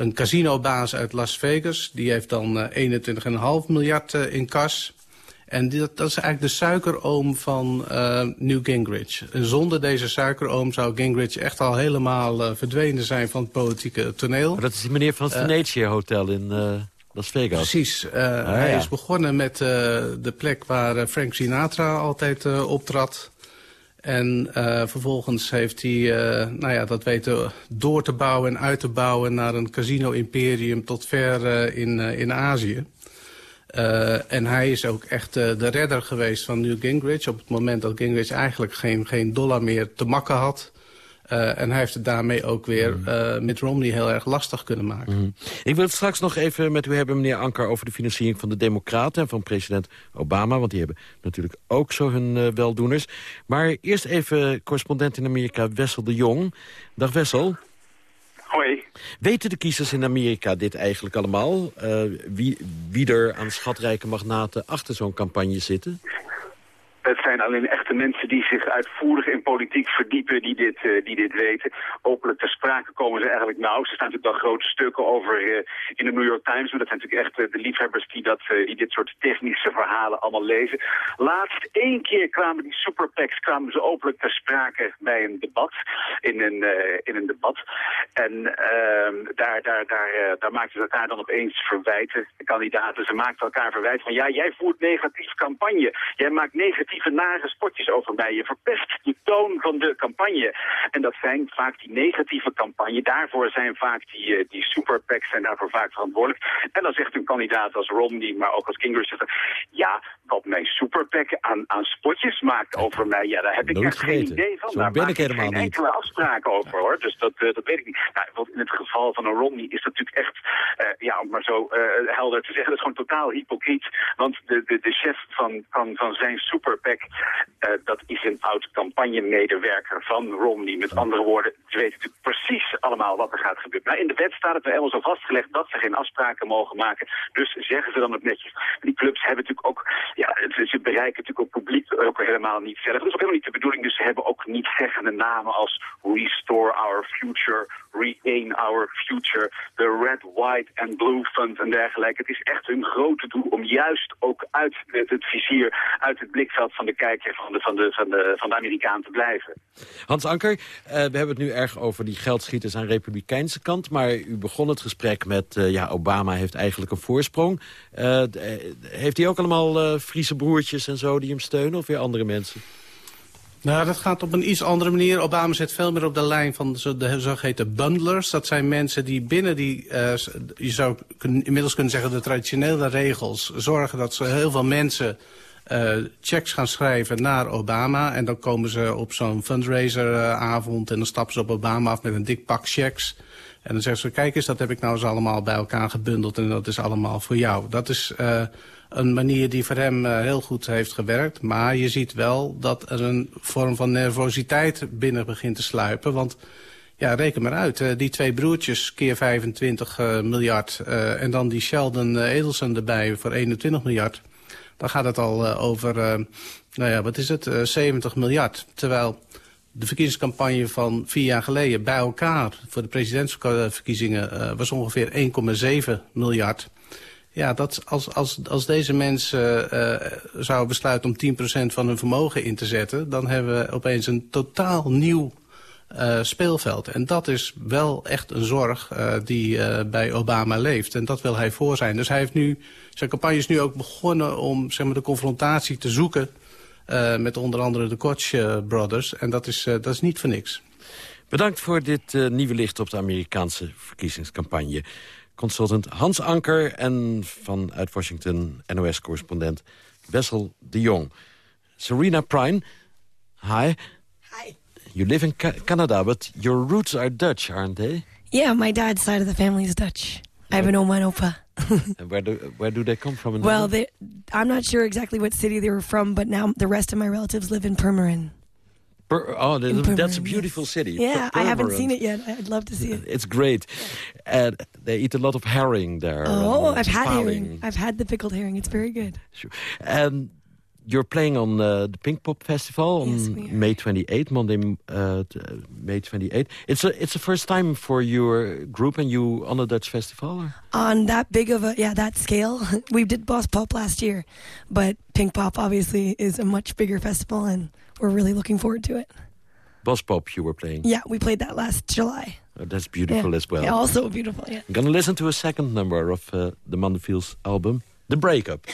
een casinobaas uit Las Vegas. Die heeft dan uh, 21,5 miljard uh, in kas. En dat, dat is eigenlijk de suikeroom van uh, New Gingrich. En zonder deze suikeroom zou Gingrich echt al helemaal uh, verdwenen zijn van het politieke toneel. Maar dat is die meneer van het uh, Venetië Hotel in Las Vegas. Precies. Ah, hij is begonnen met de plek waar Frank Sinatra altijd optrad. En uh, vervolgens heeft hij uh, nou ja, dat weten door te bouwen en uit te bouwen... naar een casino-imperium tot ver uh, in, in Azië. En hij is ook echt de redder geweest van New Gingrich... op het moment dat Gingrich eigenlijk geen, geen dollar meer te makken had... Uh, en hij heeft het daarmee ook weer uh, met Romney heel erg lastig kunnen maken. Mm. Ik wil het straks nog even met u hebben, meneer Anker... over de financiering van de Democraten en van president Obama. Want die hebben natuurlijk ook zo hun uh, weldoeners. Maar eerst even correspondent in Amerika, Wessel de Jong. Dag Wessel. Hoi. Weten de kiezers in Amerika dit eigenlijk allemaal? Uh, wie, wie er aan schatrijke magnaten achter zo'n campagne zitten? Het zijn alleen echte mensen die zich uitvoerig in politiek verdiepen, die dit, uh, die dit weten. Openlijk ter sprake komen ze eigenlijk nauw. Er staan natuurlijk wel grote stukken over uh, in de New York Times, maar dat zijn natuurlijk echt uh, de liefhebbers die, dat, die dit soort technische verhalen allemaal lezen. Laatst één keer kwamen die superpacks kwamen ze openlijk ter sprake bij een debat, in een, in een debat. En ehm, daar, daar, daar, daar maakten ze elkaar dan opeens verwijten, de kandidaten. Ze maakten elkaar verwijten van ja, jij voert negatief campagne. Jij maakt negatief nare spotjes over mij. Je verpest de toon van de campagne. En dat zijn vaak die negatieve campagne. Daarvoor zijn vaak die, uh, die superpacks zijn daarvoor vaak verantwoordelijk. En dan zegt een kandidaat als Romney, maar ook als Gingrich, ja, wat mijn superpack aan, aan spotjes maakt over mij, ja, daar heb ik echt geen idee van. Zo daar ben maak ik helemaal geen niet. enkele afspraken over, hoor. Dus dat, uh, dat weet ik niet. Nou, in het geval van een Romney is dat natuurlijk echt, uh, ja, om maar zo helder te zeggen, dat is gewoon totaal hypocriet. Want de, de, de chef van, van, van zijn uh, dat is een oud campagnemedewerker van Romney. Met andere woorden, ze weten natuurlijk precies allemaal wat er gaat gebeuren. Maar in de wet staat het er helemaal zo vastgelegd dat ze geen afspraken mogen maken. Dus zeggen ze dan ook netjes. Die clubs hebben natuurlijk ook, ja, ze bereiken natuurlijk ook publiek ook helemaal niet zelf. Dat is ook helemaal niet de bedoeling. Dus ze hebben ook niet zeggende namen als Restore Our Future, Regain Our Future, the Red, White and Blue Fund en dergelijke. Het is echt hun grote doel om juist ook uit het, het vizier, uit het blikveld van de kijker van de, van de, van de, van de Amerikaan te blijven. Hans Anker, uh, we hebben het nu erg over die geldschieter is aan de republikeinse kant. Maar u begon het gesprek met... eh, ja, Obama heeft eigenlijk een voorsprong. Eh, eh, heeft hij ook allemaal eh, Friese broertjes en zo die hem steunen? Of weer andere mensen? Nou, dat gaat op een iets andere manier. Obama zit veel meer op de lijn van de zogeheten bundlers. Dat zijn mensen die binnen die, eh, je zou inmiddels kunnen zeggen, de traditionele regels... zorgen dat ze heel veel mensen eh, checks gaan schrijven naar Obama. En dan komen ze op zo'n fundraiseravond en dan stappen ze op Obama af met een dik pak checks... En dan zeggen ze, kijk eens, dat heb ik nou eens allemaal bij elkaar gebundeld... en dat is allemaal voor jou. Dat is eh, een manier die voor hem eh, heel goed heeft gewerkt. Maar je ziet wel dat er een vorm van nervositeit binnen begint te sluipen. Want ja, reken maar uit. eh, die twee broertjes keer 25 eh, miljard... en dan die Sheldon Adelson erbij voor 21 miljard... dan gaat het al over, nou ja, wat is het, eh, 70 miljard. Terwijl de verkiezingscampagne van vier jaar geleden bij elkaar... voor de presidentsverkiezingen was ongeveer 1,7 miljard. Ja, dat als, als, als deze mensen eh, zouden besluiten om 10% van hun vermogen in te zetten... dan hebben we opeens een totaal nieuw eh, speelveld. En dat is wel echt een zorg eh, die bij Obama leeft. En dat wil hij voor zijn. Dus hij heeft nu, zijn campagne is nu ook begonnen om zeg maar, de confrontatie te zoeken... met onder andere de Koch brothers. En dat is, dat is niet voor niks. Bedankt voor dit nieuwe licht op de Amerikaanse verkiezingscampagne. Consultant Hans Anker en vanuit Washington NOS-correspondent Wessel de Jong. Serena Prine, hi. Hi. You live in Ca- Canada, but your roots are Dutch, aren't they? Yeah, my dad's side of the family is Dutch. I have an Oma and Opa. <laughs> And where do, where do they come from? in Well, they, I'm not sure exactly what city they were from, but now the rest of my relatives live in Purmerend. Oh, that's a beautiful city. Yeah, I haven't seen it yet. I'd love to see it. It's great. And they eat a lot of herring there. Oh, I've had herring. I've had the pickled herring. It's very good. Sure. And you're playing on uh, the Pink Pop Festival on May 28, Monday, uh, uh, May 28. It's a, it's the first time for your group and you on a Dutch festival? or? On that big of a yeah that scale, <laughs> we did Boss Pop last year, but Pink Pop obviously is a much bigger festival, and we're really looking forward to it. Boss Pop you were playing. Yeah, we played that last July. Oh, that's beautiful Yeah. as well. Yeah, also beautiful. Yeah. I'm going to listen to a second number of uh, the Mandefields album, The Breakup.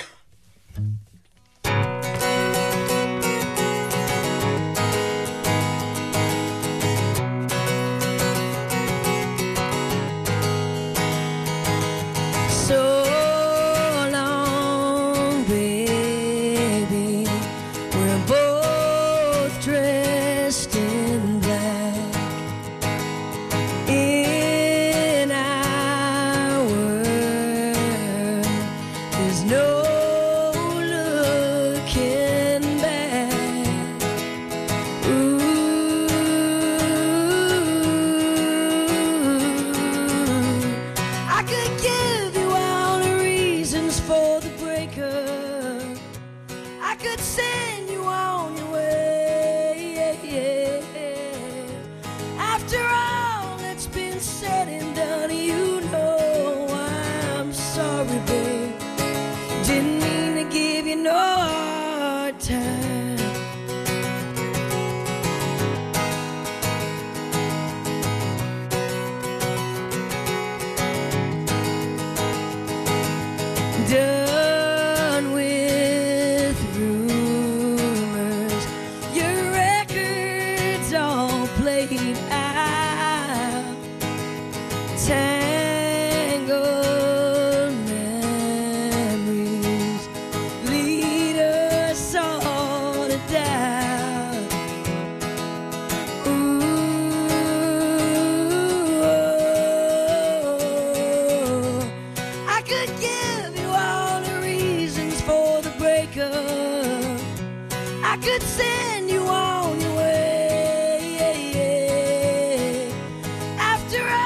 After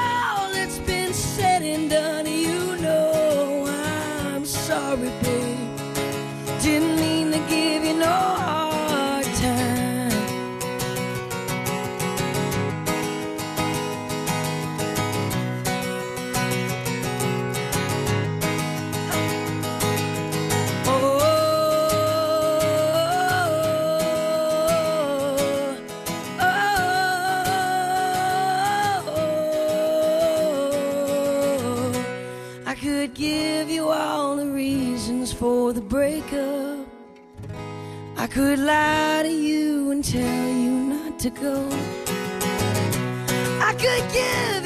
could lie to you and tell you not to go. I could give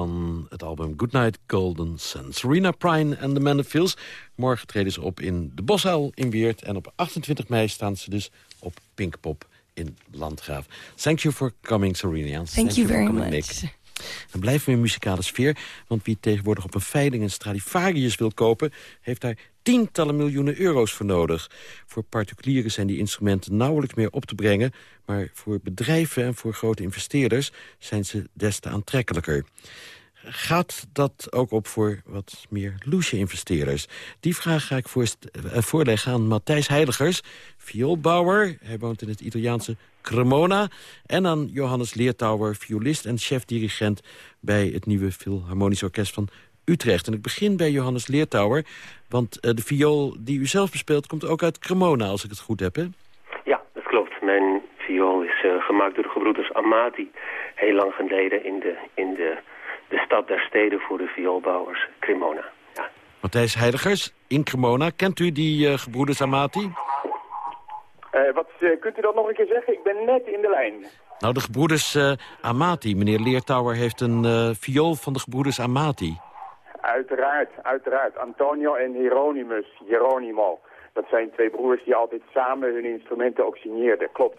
van het album Goodnight Golden Sun. Serena Prine en de Mandevilles. Morgen treden ze op in de Bosuil in Weert. En op 28 mei staan ze dus op Pinkpop in Landgraaf. Thank you for coming, Serena. Thank you very much. Nick. Dan blijven we in muzikale sfeer. Want wie tegenwoordig op een veiling een Stradivarius wil kopen... heeft daar tientallen miljoenen euro's voor nodig. Voor particulieren zijn die instrumenten nauwelijks meer op te brengen... maar voor bedrijven en voor grote investeerders zijn ze des te aantrekkelijker. Gaat dat ook op voor wat meer loesje investeerders? Die vraag ga ik eh, voorleggen aan Matthijs Heiligers, vioolbouwer. Hij woont in het Italiaanse Cremona. En aan Johannes Leertouwer, violist en chef-dirigent... bij het nieuwe Philharmonisch Orkest van Utrecht. En ik begin bij Johannes Leertouwer, want eh, de viool die u zelf bespeelt... komt ook uit Cremona, als ik het goed heb, hè? Ja, dat klopt. Mijn viool is eh, gemaakt door de gebroeders Amati. Heel lang geleden in de, in de, de stad der steden voor de vioolbouwers, Cremona. Matthijs Heiligers, in Cremona. Kent u die eh, gebroeders Amati? Eh, wat, kunt u dat nog een keer zeggen? Ik ben net in de lijn. Nou, de gebroeders eh, Amati. Meneer Leertouwer heeft een eh, viool van de gebroeders Amati. Uiteraard, uiteraard. Antonio en Hieronymus, Hieronimo. Dat zijn twee broers die altijd samen hun instrumenten ook signeerden. Klopt.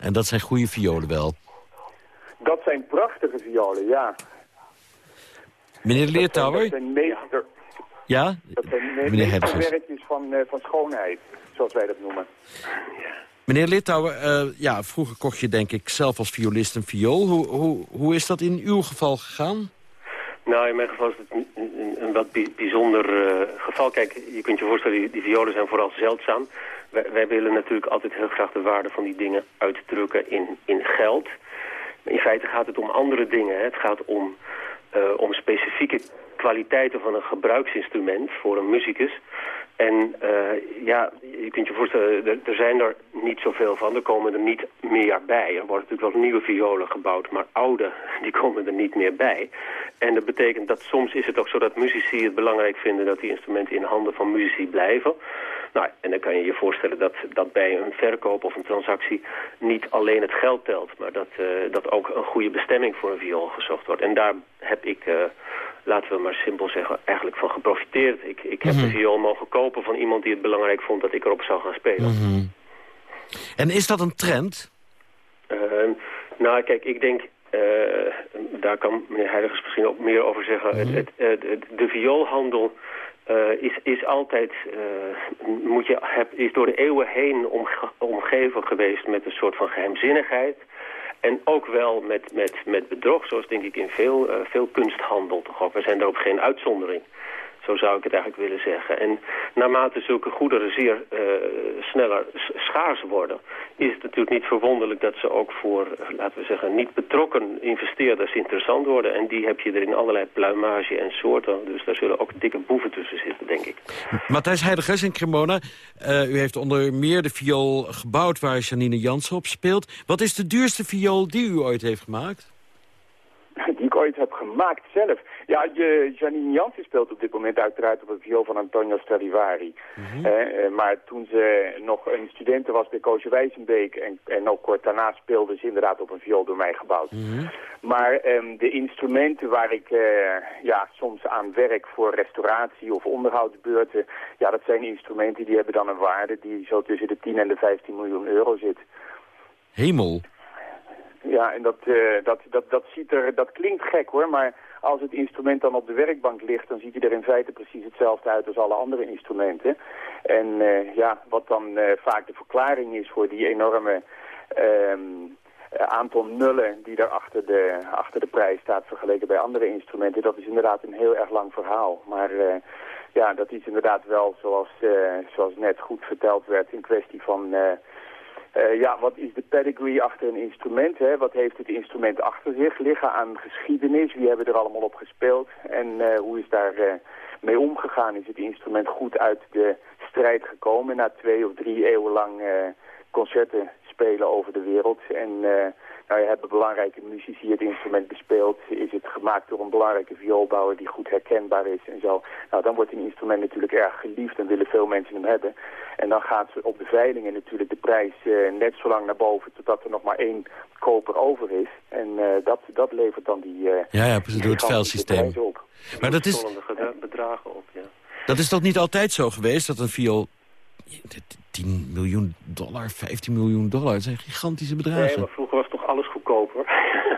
En dat zijn goede violen wel. Dat zijn prachtige violen, ja. Meneer Dat Leertouwer? zijn meester, Ja? dat zijn meesterwerkjes van, eh, van schoonheid, zoals wij dat noemen. Meneer Leertouwer, eh, ja, vroeger kocht je denk ik zelf als violist een viool. Hoe, hoe, hoe is dat in uw geval gegaan? Nou, in mijn geval is het een, een, wat bi- bijzonder eh, geval. Kijk, je kunt je voorstellen, die, violen zijn vooral zeldzaam. Wij, willen natuurlijk altijd heel graag de waarde van die dingen uitdrukken in, in geld. In feite gaat het om andere dingen. Hè. Het gaat om, eh, om specifieke kwaliteiten van een gebruiksinstrument voor een muzikus. En eh, ja, je kunt je voorstellen, er, er zijn er niet zoveel van. Er komen er niet meer bij. Er worden natuurlijk wel nieuwe violen gebouwd, maar oude, <laughs> die komen er niet meer bij. En dat betekent dat soms is het ook zo dat muzici het belangrijk vinden dat die instrumenten in handen van muzici blijven. Nou, en dan kan je je voorstellen dat, dat bij een verkoop of een transactie niet alleen het geld telt, maar dat, eh, dat ook een goede bestemming voor een viool gezocht wordt. En daar heb ik, eh, laten we maar simpel zeggen, eigenlijk van geprofiteerd. Ik, ik heb Mhm. de viool mogen kopen van iemand die het belangrijk vond dat ik erop zou gaan spelen. Mhm. En is dat een trend? Ehm, nou, kijk, ik denk, eh, daar kan meneer Heiligers misschien ook meer over zeggen. Het, het, het- het- de vioolhandel eh, is, is altijd, eh, moet je, heb, is door de eeuwen heen omge- omgeven geweest met een soort van geheimzinnigheid. En ook wel met, met, met bedrog, zoals denk ik in veel, veel kunsthandel toch ook. We zijn daarop geen uitzondering. Zo zou ik het eigenlijk willen zeggen. En naarmate zulke goederen zeer eh, sneller schaars worden... is het natuurlijk niet verwonderlijk dat ze ook voor, eh, laten we zeggen... niet betrokken investeerders interessant worden. En die heb je er in allerlei pluimage en soorten. Dus daar zullen ook dikke boeven tussen zitten, denk ik. Matthijs Heiligers in Cremona. eh, u heeft onder meer de viool gebouwd waar Janine Jansen op speelt. Wat is de duurste viool die u ooit heeft gemaakt? <laughs> Die ik ooit heb gemaakt zelf. Ja, je, Janine Jansen speelt op dit moment uiteraard op een viool van Antonio Stradivari. Eh, eh, maar toen ze nog een studente was bij Koosje Wijzenbeek en, en ook kort daarna speelde ze inderdaad op een viool door mij gebouwd. Maar ehm, de instrumenten waar ik eh, ja, soms aan werk voor restauratie of onderhoudsbeurten, ja, dat zijn instrumenten die hebben dan een waarde die zo tussen de 10 en de 15 miljoen euro zit. Hemel. Ja, en dat, eh, dat, dat, dat, ziet er, dat klinkt gek hoor, maar als het instrument dan op de werkbank ligt, dan ziet hij er in feite precies hetzelfde uit als alle andere instrumenten. En eh, ja, wat dan eh, vaak de verklaring is voor die enorme ehm, aantal nullen die daar achter de, achter de prijs staat vergeleken bij andere instrumenten, dat is inderdaad een heel erg lang verhaal. Maar ja, dat is inderdaad wel, zoals, zoals net goed verteld werd, in kwestie van... Uh, ja, wat is de pedigree achter een instrument? Hè? Wat heeft het instrument achter zich liggen aan geschiedenis? Wie hebben er allemaal op gespeeld? En uh, hoe is daar uh, mee omgegaan? Is het instrument goed uit de strijd gekomen na twee of drie eeuwen lang concerten spelen over de wereld? En nou, je hebben belangrijke muzici het instrument bespeeld. Is het gemaakt door een belangrijke vioolbouwer die goed herkenbaar is en zo. Nou, dan wordt een instrument natuurlijk erg geliefd en willen veel mensen hem hebben. En dan gaat ze op de veilingen natuurlijk de prijs uh, net zo lang naar boven totdat er nog maar één koper over is. En uh, dat, dat levert dan die... Uh, ja, ja, precies, door het veilsysteem. Op. Maar dat is... bedragen op, ja. Dat is toch niet altijd zo geweest, dat een viool 10 miljoen dollar, 15 miljoen dollar. Dat zijn gigantische bedragen. Nee, maar vroeger was goedkoper?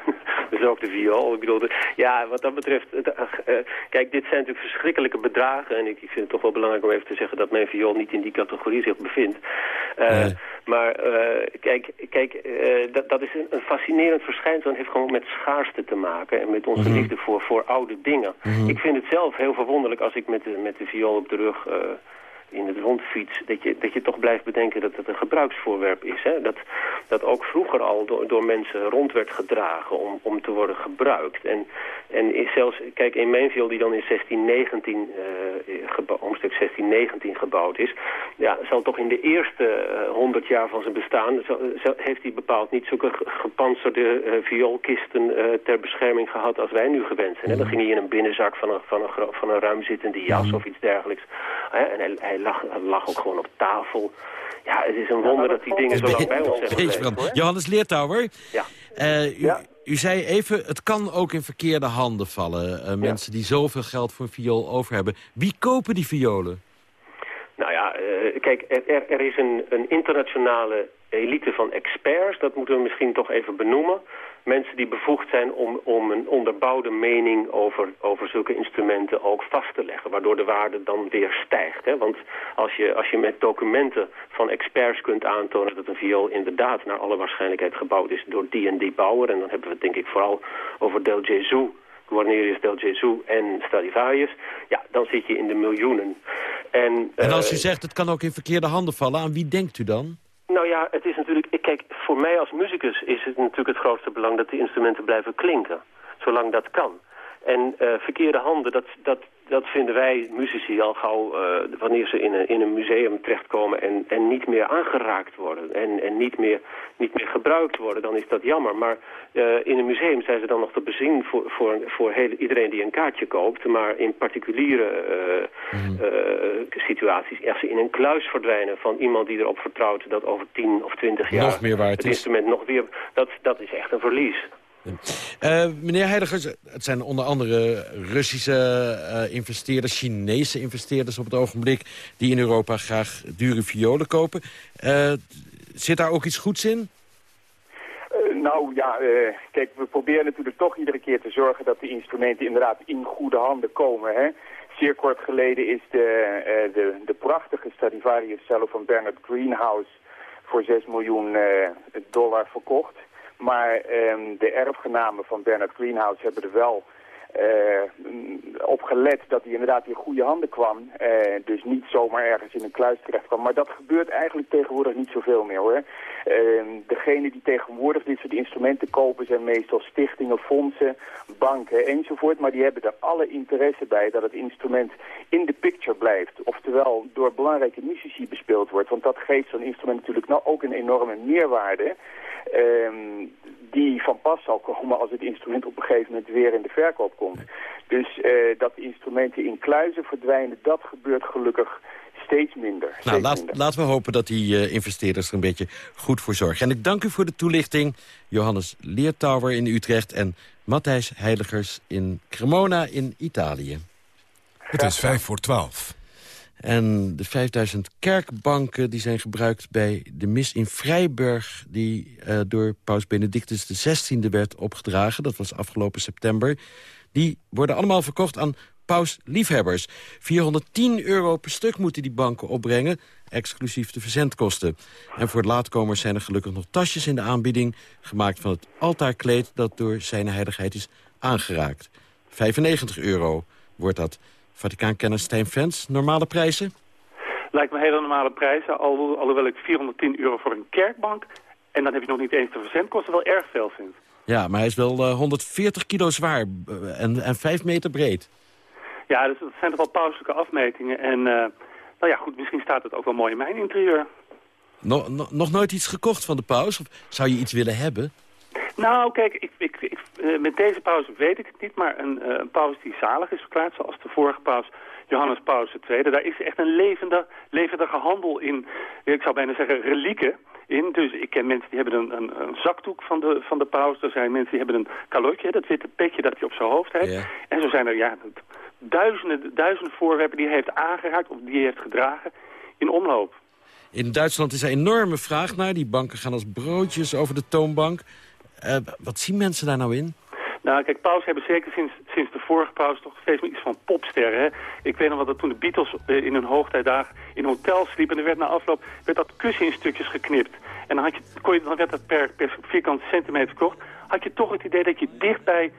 <laughs> dus ook de viool. Ik bedoel, ja, wat dat betreft... Uh, kijk, dit zijn natuurlijk verschrikkelijke bedragen. En ik, ik, vind het toch wel belangrijk om even te zeggen... dat mijn viool niet in die categorie zich bevindt. Uh, Maar kijk, kijk dat, dat is een, een, fascinerend verschijnsel... en heeft gewoon met schaarste te maken... en met onze mhm. liefde voor, voor oude dingen. Mhm. Ik vind het zelf heel verwonderlijk als ik met de, met de viool op de rug in het rondfiets, dat je, dat je toch blijft bedenken dat het een gebruiksvoorwerp is. Hè? Dat, dat ook vroeger al door, door mensen rond werd gedragen om, om te worden gebruikt. En, en is zelfs, kijk, in Mainville die dan in 1619, uh, omstreeks 1619 gebouwd is, ja, zal toch in de eerste uh, 100 jaar van zijn bestaan, zal, zal, heeft hij bepaald niet zulke gepantserde uh, vioolkisten uh, ter bescherming gehad als wij nu gewend zijn. Hè? Dan ging hij in een binnenzak van een, van een, van een ruimzittende jas of iets dergelijks. En hij, hij lag, lag ook gewoon op tafel. Ja, het is een wonder dat die dingen zo lang bij ons gebleven. Johannes Leertouwer, ja. Uh, u, u, zei even, het kan ook in verkeerde handen vallen. Uh, mensen die zoveel geld voor een viool over hebben. Wie kopen die violen? Nou ja, uh, kijk, er, er is een, een internationale elite van experts. Dat moeten we misschien toch even benoemen mensen die bevoegd zijn om, om een onderbouwde mening over, over zulke instrumenten ook vast te leggen. Waardoor de waarde dan weer stijgt. Hè? Want als je, als je met documenten van experts kunt aantonen dat een viool inderdaad naar alle waarschijnlijkheid gebouwd is door die en die bouwer. En dan hebben we het denk ik vooral over Del Gesù. Guarnerius del Gesù en Stradivarius, ja, dan zit je in de miljoenen. En, en als u eh, zegt het kan ook in verkeerde handen vallen, aan wie denkt u dan? Nou ja, het is natuurlijk... Kijk, voor mij als muzikus is het natuurlijk het grootste belang dat de instrumenten blijven klinken. Zolang dat kan. En uh, verkeerde handen, dat, dat, dat vinden wij muzici al gauw uh, wanneer ze in een, in een museum terechtkomen en, en niet meer aangeraakt worden en, en niet, meer, niet meer gebruikt worden, dan is dat jammer. Maar uh, in een museum zijn ze dan nog te bezien voor, voor, voor heel, iedereen die een kaartje koopt. Maar in particuliere mm. situaties, als ze in een kluis verdwijnen van iemand die erop vertrouwt dat over 10 of 20 jaar nog meer waard het instrument nog weer, dat, dat is echt een verlies. Uh, meneer Heiligers, het zijn onder andere Russische uh, investeerders... Chinese investeerders op het ogenblik... die in Europa graag dure violen kopen. Uh, zit daar ook iets goeds in? nou ja, kijk, we proberen natuurlijk toch iedere keer te zorgen... dat de instrumenten inderdaad in goede handen komen. Hè? Zeer kort geleden is de, de, de prachtige Stradivarius cello van Bernard Greenhouse... voor 6 miljoen dollar verkocht... Maar um, de erfgenamen van Bernard Greenhouse hebben er wel uh, op gelet dat hij inderdaad in goede handen kwam. Uh, dus niet zomaar ergens in een kluis terecht kwam. Maar dat gebeurt eigenlijk tegenwoordig niet zoveel meer hoor. Uh, degene die tegenwoordig dit soort instrumenten kopen zijn meestal stichtingen, fondsen, banken enzovoort. Maar die hebben er alle interesse bij dat het instrument in de picture blijft. Oftewel door belangrijke muzici bespeeld wordt. Want dat geeft zo'n instrument natuurlijk nou ook een enorme meerwaarde. Ehm, die van pas zal komen als het instrument op een gegeven moment weer in de verkoop komt. Dus uh, dat instrumenten in kluizen verdwijnen, dat gebeurt gelukkig steeds minder. nou, laat, laten we hopen dat die uh, investeerders er een beetje goed voor zorgen. En ik dank u voor de toelichting. Johannes Leertouwer in Utrecht en Matthijs Heiligers in Cremona in Italië. Het is vijf voor twaalf. En de 5000 kerkbanken die zijn gebruikt bij de mis in Vrijburg... die uh, door paus Benedictus XVI werd opgedragen. Dat was afgelopen september. Die worden allemaal verkocht aan pausliefhebbers. 410 euro per stuk moeten die banken opbrengen, exclusief de verzendkosten. En voor de laatkomers zijn er gelukkig nog tasjes in de aanbieding... gemaakt van het altaarkleed dat door zijn heiligheid is aangeraakt. 95 euro wordt dat. Vaticaankenner Stijn Fens, normale prijzen? Lijkt me hele normale prijzen, al, alhoewel ik 410 euro voor een kerkbank... en dan heb je nog niet eens de verzendkosten wel erg veel vind. Ja, maar hij is wel uh, 140 kilo zwaar uh, en, en 5 meter breed. Ja, dus dat zijn toch wel pauselijke afmetingen. En uh, nou ja, goed, misschien staat het ook wel mooi in mijn interieur. No, no, nog nooit iets gekocht van de paus? Of zou je iets willen hebben? Nou, kijk, ik, ik, ik, uh, met deze paus weet ik het niet, maar een, uh, een paus die zalig is verklaard, zoals de vorige paus Johannes Paus II, daar is echt een levende, levendige handel in, ik zou bijna zeggen, relieken in. Dus ik ken mensen die hebben een, een, een, zakdoek van de, van de paus, er zijn mensen die hebben een kalotje, dat witte petje dat hij op zijn hoofd heeft. Ja. En zo zijn er, ja, duizenden, duizenden voorwerpen die hij heeft aangeraakt of die hij heeft gedragen in omloop. In Duitsland is er enorme vraag naar. Die banken gaan als broodjes over de toonbank. Uh, wat zien mensen daar nou in? Nou, kijk, paus hebben zeker sinds, sinds de vorige paus toch steeds meer iets van popsterren. Hè? Ik weet nog wel dat toen de Beatles uh, in hun hoogtijdagen in hotels sliepen... en er werd na afloop werd dat kussen in stukjes geknipt. En dan, had je, kon je, dan werd dat per, per vierkante centimeter verkocht. Had je toch het idee dat je dicht bij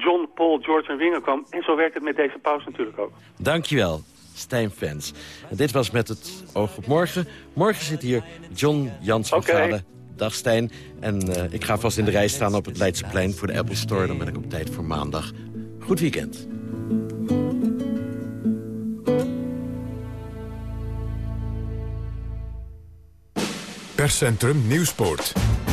John, Paul, George en Winger kwam. En zo werkt het met deze paus natuurlijk ook. Dankjewel. Stijn Fans. En dit was met het oog op morgen. Morgen zit hier John Jans van okay. Gade. Dag Stijn. En uh, ik ga vast in de rij staan op het Leidseplein voor de Apple Store. Dan ben ik op tijd voor maandag. Goed weekend. Perscentrum Nieuwspoort.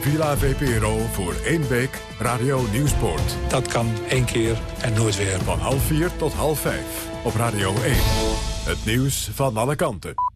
Villa VPRO voor één week Radio Nieuwsport. Dat kan één keer en nooit weer. Van half vier tot half vijf op Radio 1. Het nieuws van alle kanten.